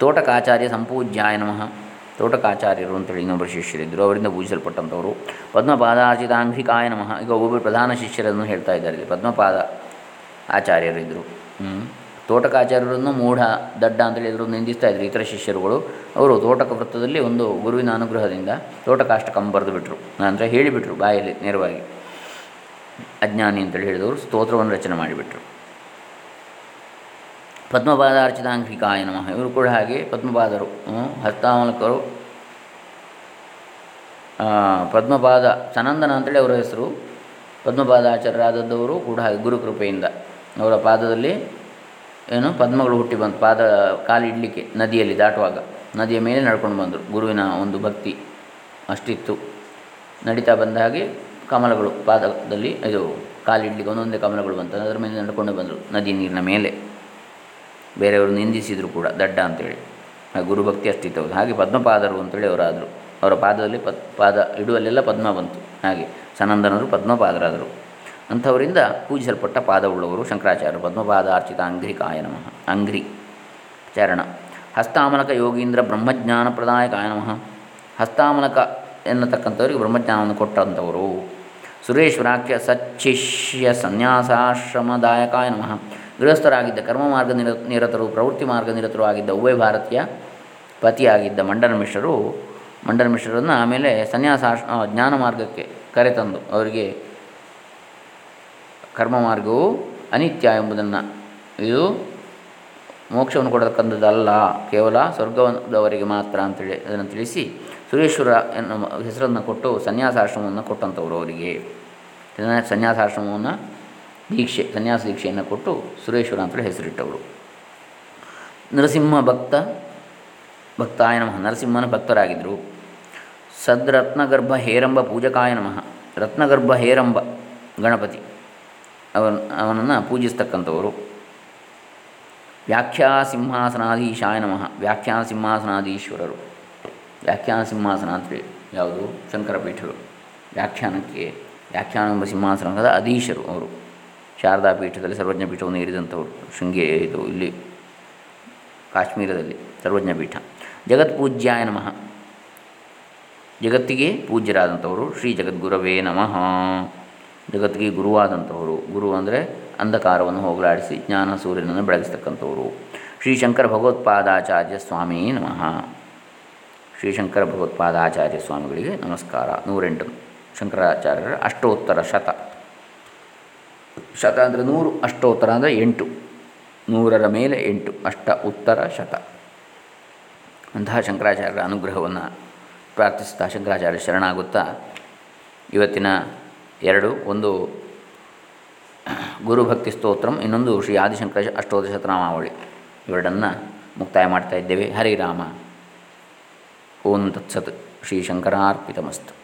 A: ತೋಟಕಾಚಾರ್ಯ ಸಂಪೂಜ್ಯಾಯ ನಮಃ. ತೋಟಕಾಚಾರ್ಯರು ಅಂತೇಳಿ ಇನ್ನೊಬ್ಬರು ಶಿಷ್ಯರಿದ್ದರು ಅವರಿಂದ ಪೂಜಿಸಲ್ಪಟ್ಟಂಥವರು. ಪದ್ಮಪಾದಾರ್ಜಿತಾಂಘ್ರಿಕಾಯ ನಮಃ. ಈಗ ಒಬ್ಬೊಬ್ಬರು ಪ್ರಧಾನ ಶಿಷ್ಯರನ್ನು ಹೇಳ್ತಾ ಇದ್ದಾರೆ ಪದ್ಮಪಾದ ಆಚಾರ್ಯರಿದ್ದರು ತೋಟಕಾಚಾರ್ಯರನ್ನು ಮೂಢ ದಡ್ಡ ಅಂತೇಳಿ ಎಲ್ಲರೂ ನಿಂದಿಸ್ತಾ ಇದ್ದರು ಇತರ ಶಿಷ್ಯರುಗಳು. ಅವರು ತೋಟಕ ವೃತ್ತದಲ್ಲಿ ಒಂದು ಗುರುವಿನ ಅನುಗ್ರಹದಿಂದ ತೋಟಕಾಷ್ಟಕಂ ಬರೆದು ಬಿಟ್ಟರು ಅಂದರೆ ಹೇಳಿಬಿಟ್ರು ಬಾಯಲ್ಲಿ ನೇರವಾಗಿ. ಅಜ್ಞಾನಿ ಅಂತೇಳಿ ಹೇಳಿದವರು ಸ್ತೋತ್ರವನ್ನು ರಚನೆ ಮಾಡಿಬಿಟ್ರು. ಪದ್ಮಪಾದಾರ್ಚಿತಾಂಘ್ರಿಕಾಯ ನಮಃ. ಇವರು ಕೂಡ ಹಾಗೆ ಪದ್ಮಪಾದರು ಹಸ್ತಾಮಲಕರು ಪದ್ಮಪಾದ ಸನಂದನ ಅಂತೇಳಿ ಅವರ ಹೆಸರು ಪದ್ಮಪಾದಾಚಾರ್ಯರಾದದ್ದವರು ಕೂಡ ಹಾಗೆ ಗುರುಕೃಪೆಯಿಂದ. ಅವರ ಪಾದದಲ್ಲಿ ಏನು ಪದ್ಮಗಳು ಹುಟ್ಟಿ ಬಂತು. ಪಾದ ಕಾಲಿಡಲಿಕ್ಕೆ ನದಿಯಲ್ಲಿ ದಾಟುವಾಗ ನದಿಯ ಮೇಲೆ ನಡ್ಕೊಂಡು ಬಂದರು. ಗುರುವಿನ ಒಂದು ಭಕ್ತಿ ಅಷ್ಟಿತ್ತು. ನಡೀತಾ ಬಂದ ಹಾಗೆ ಕಮಲಗಳು ಪಾದದಲ್ಲಿ ಇದು ಕಾಲಿಡ್ಲಿಕ್ಕೆ ಒಂದೊಂದೇ ಕಮಲಗಳು ಬಂತು. ಅದರ ಮೇಲೆ ನಡ್ಕೊಂಡು ಬಂದರು ನದಿ ನೀರಿನ ಮೇಲೆ. ಬೇರೆಯವರು ನಿಂದಿಸಿದರು ಕೂಡ ದಡ್ಡ ಅಂತೇಳಿ. ಗುರುಭಕ್ತಿ ಅಷ್ಟಿತ್ತು ಹಾಗೆ ಪದ್ಮಪಾದರು ಅಂತೇಳಿ ಅವರಾದರು. ಅವರ ಪಾದದಲ್ಲಿ ಪದ್ ಪಾದ ಇಡುವಲ್ಲೆಲ್ಲ ಪದ್ಮ ಬಂತು. ಹಾಗೆ ಸನಂದನರು ಪದ್ಮಪಾದರಾದರು. ಅಂಥವರಿಂದ ಪೂಜಿಸಲ್ಪಟ್ಟ ಪಾದವುಳ್ಳವರು ಶಂಕರಾಚಾರ್ಯರು ಪದ್ಮಪಾದ ಅರ್ಚಿತ ಅಂಘ್ರಿಕಾಯ ನಮಃ. ಅಂಘ್ರಿ ಚರಣ. ಹಸ್ತಾಮಲಕ ಯೋಗೀಂದ್ರ ಬ್ರಹ್ಮಜ್ಞಾನ ಪ್ರದಾಯಕಾಯ ನಮಃ. ಹಸ್ತಾಮಲಕ ಎನ್ನತಕ್ಕಂಥವ್ರಿಗೆ ಬ್ರಹ್ಮಜ್ಞಾನವನ್ನು ಕೊಟ್ಟಂಥವರು. ಸುರೇಶ್ವರಾಖ್ಯ ಸಚ್ಚಿಷ್ಯ ಸನ್ಯಾಸಾಶ್ರಮದಾಯಕಾಯ ನಮಃ. ಗೃಹಸ್ಥರಾಗಿದ್ದ ಕರ್ಮ ಮಾರ್ಗ ನಿರ, ನಿರತರು, ಪ್ರವೃತ್ತಿ ಮಾರ್ಗ ನಿರತರು ಆಗಿದ್ದ ಉಭಯ ಭಾರತೀಯ ಪತಿಯಾಗಿದ್ದ ಮಂಡನ ಮಿಶ್ರರು, ಮಂಡನ ಮಿಶ್ರರನ್ನು ಆಮೇಲೆ ಸನ್ಯಾಸ ಜ್ಞಾನ ಮಾರ್ಗಕ್ಕೆ ಕರೆತಂದು ಅವರಿಗೆ ಕರ್ಮ ಮಾರ್ಗವು ಅನಿತ್ಯ ಎಂಬುದನ್ನು. ಇದು ಮೋಕ್ಷವನ್ನು ಕೊಡತಕ್ಕಂಥದ್ದಲ್ಲ, ಕೇವಲ ಸ್ವರ್ಗದವರಿಗೆ ಮಾತ್ರ ಅಂತೇಳಿ ಅದನ್ನು ತಿಳಿಸಿ ಸುರೇಶ್ವರ ಎನ್ನುವ ಹೆಸರನ್ನು ಕೊಟ್ಟು ಸನ್ಯಾಸಾಶ್ರಮವನ್ನು ಕೊಟ್ಟಂಥವ್ರು ಅವರಿಗೆ. ಸನ್ಯಾಸಾಶ್ರಮವನ್ನು ದೀಕ್ಷೆ, ಸನ್ಯಾಸ ದೀಕ್ಷೆಯನ್ನು ಕೊಟ್ಟು ಸುರೇಶ್ವರ ಅಂತೇಳಿ ಹೆಸರಿಟ್ಟವರು. ನರಸಿಂಹ ಭಕ್ತ ಭಕ್ತಾಯ ನಮಃ. ನರಸಿಂಹನ ಭಕ್ತರಾಗಿದ್ದರು ಸದ್ರತ್ನಗರ್ಭ ಹೇರಂಬ ಪೂಜಕಾಯ ನಮಃ. ರತ್ನಗರ್ಭ ಹೇರಂಬ ಗಣಪತಿ. ಅವನ, ಅವನನ್ನು ಪೂಜಿಸ್ತಕ್ಕಂಥವರು. ವ್ಯಾಖ್ಯಾ ಸಿಂಹಾಸನಾಧೀಶಾಯ ನಮಃ. ವ್ಯಾಖ್ಯಾ ಸಿಂಹಾಸನಾಧೀಶ್ವರರು. ವ್ಯಾಖ್ಯಾನ ಸಿಂಹಾಸನ ಅಂತೇಳಿ ಯಾವುದು? ಶಂಕರ ಪೀಠಗಳು ವ್ಯಾಖ್ಯಾನಕ್ಕೆ ವ್ಯಾಖ್ಯಾನ ಎಂಬ ಸಿಂಹಾಸನದ ಅಧೀಶರು ಅವರು. ಶಾರದಾ ಪೀಠದಲ್ಲಿ ಸರ್ವಜ್ಞ ಪೀಠವನ್ನು ಏರಿದಂಥವರು. ಶೃಂಗೇ ಇದು ಇಲ್ಲಿ ಕಾಶ್ಮೀರದಲ್ಲಿ ಸರ್ವಜ್ಞ ಪೀಠ ಜಗತ್ಪೂಜ್ಯಾಯ ನಮಃ. ಜಗತ್ತಿಗೆ ಪೂಜ್ಯರಾದಂಥವರು ಶ್ರೀ ಜಗದ್ಗುರವೇ ನಮಃ. ಜಗತ್ತಿಗೆ ಗುರುವಾದಂಥವರು. ಗುರು ಅಂದರೆ ಅಂಧಕಾರವನ್ನು ಹೋಗಲಾಡಿಸಿ ಜ್ಞಾನ ಸೂರ್ಯನನ್ನು ಬೆಳಗಿಸ್ತಕ್ಕಂಥವರು. ಶ್ರೀ ಶಂಕರ ಭಗವತ್ಪಾದಾಚಾರ್ಯ ಸ್ವಾಮಿ ನಮಃ. ಶ್ರೀಶಂಕರ ಭಗವತ್ಪಾದಾಚಾರ್ಯ ಸ್ವಾಮಿಗಳಿಗೆ ನಮಸ್ಕಾರ. ನೂರೆಂಟು ಶಂಕರಾಚಾರ್ಯರ ಅಷ್ಟೋತ್ತರ ಶತ. ಶತ ಅಂದರೆ ನೂರು, ಅಷ್ಟೋತ್ತರ ಅಂದರೆ ಎಂಟು. ನೂರರ ಮೇಲೆ ಎಂಟು, ಅಷ್ಟ ಉತ್ತರ ಶತ. ಅಂತಹ ಶಂಕರಾಚಾರ್ಯರ ಅನುಗ್ರಹವನ್ನು ಪ್ರಾರ್ಥಿಸ್ತಾ ಶಂಕರಾಚಾರ್ಯ ಶರಣಾಗುತ್ತಾ ಇವತ್ತಿನ ಎರಡು, ಒಂದು ಗುರುಭಕ್ತಿ ಸ್ತೋತ್ರಂ, ಇನ್ನೊಂದು ಶ್ರೀ ಆದಿಶಂಕರ ಅಷ್ಟೋದಶ ಶತನಾಮಾವಳಿ ಇವೆರಡನ್ನು ಮುಕ್ತಾಯ ಮಾಡ್ತಾ ಇದ್ದೇವೆ. ಹರಿರಾಮ ಓಂ ತತ್ಸತ್. ಶ್ರೀ ಶಂಕರಾರ್ಪಿತಮಸ್ತು.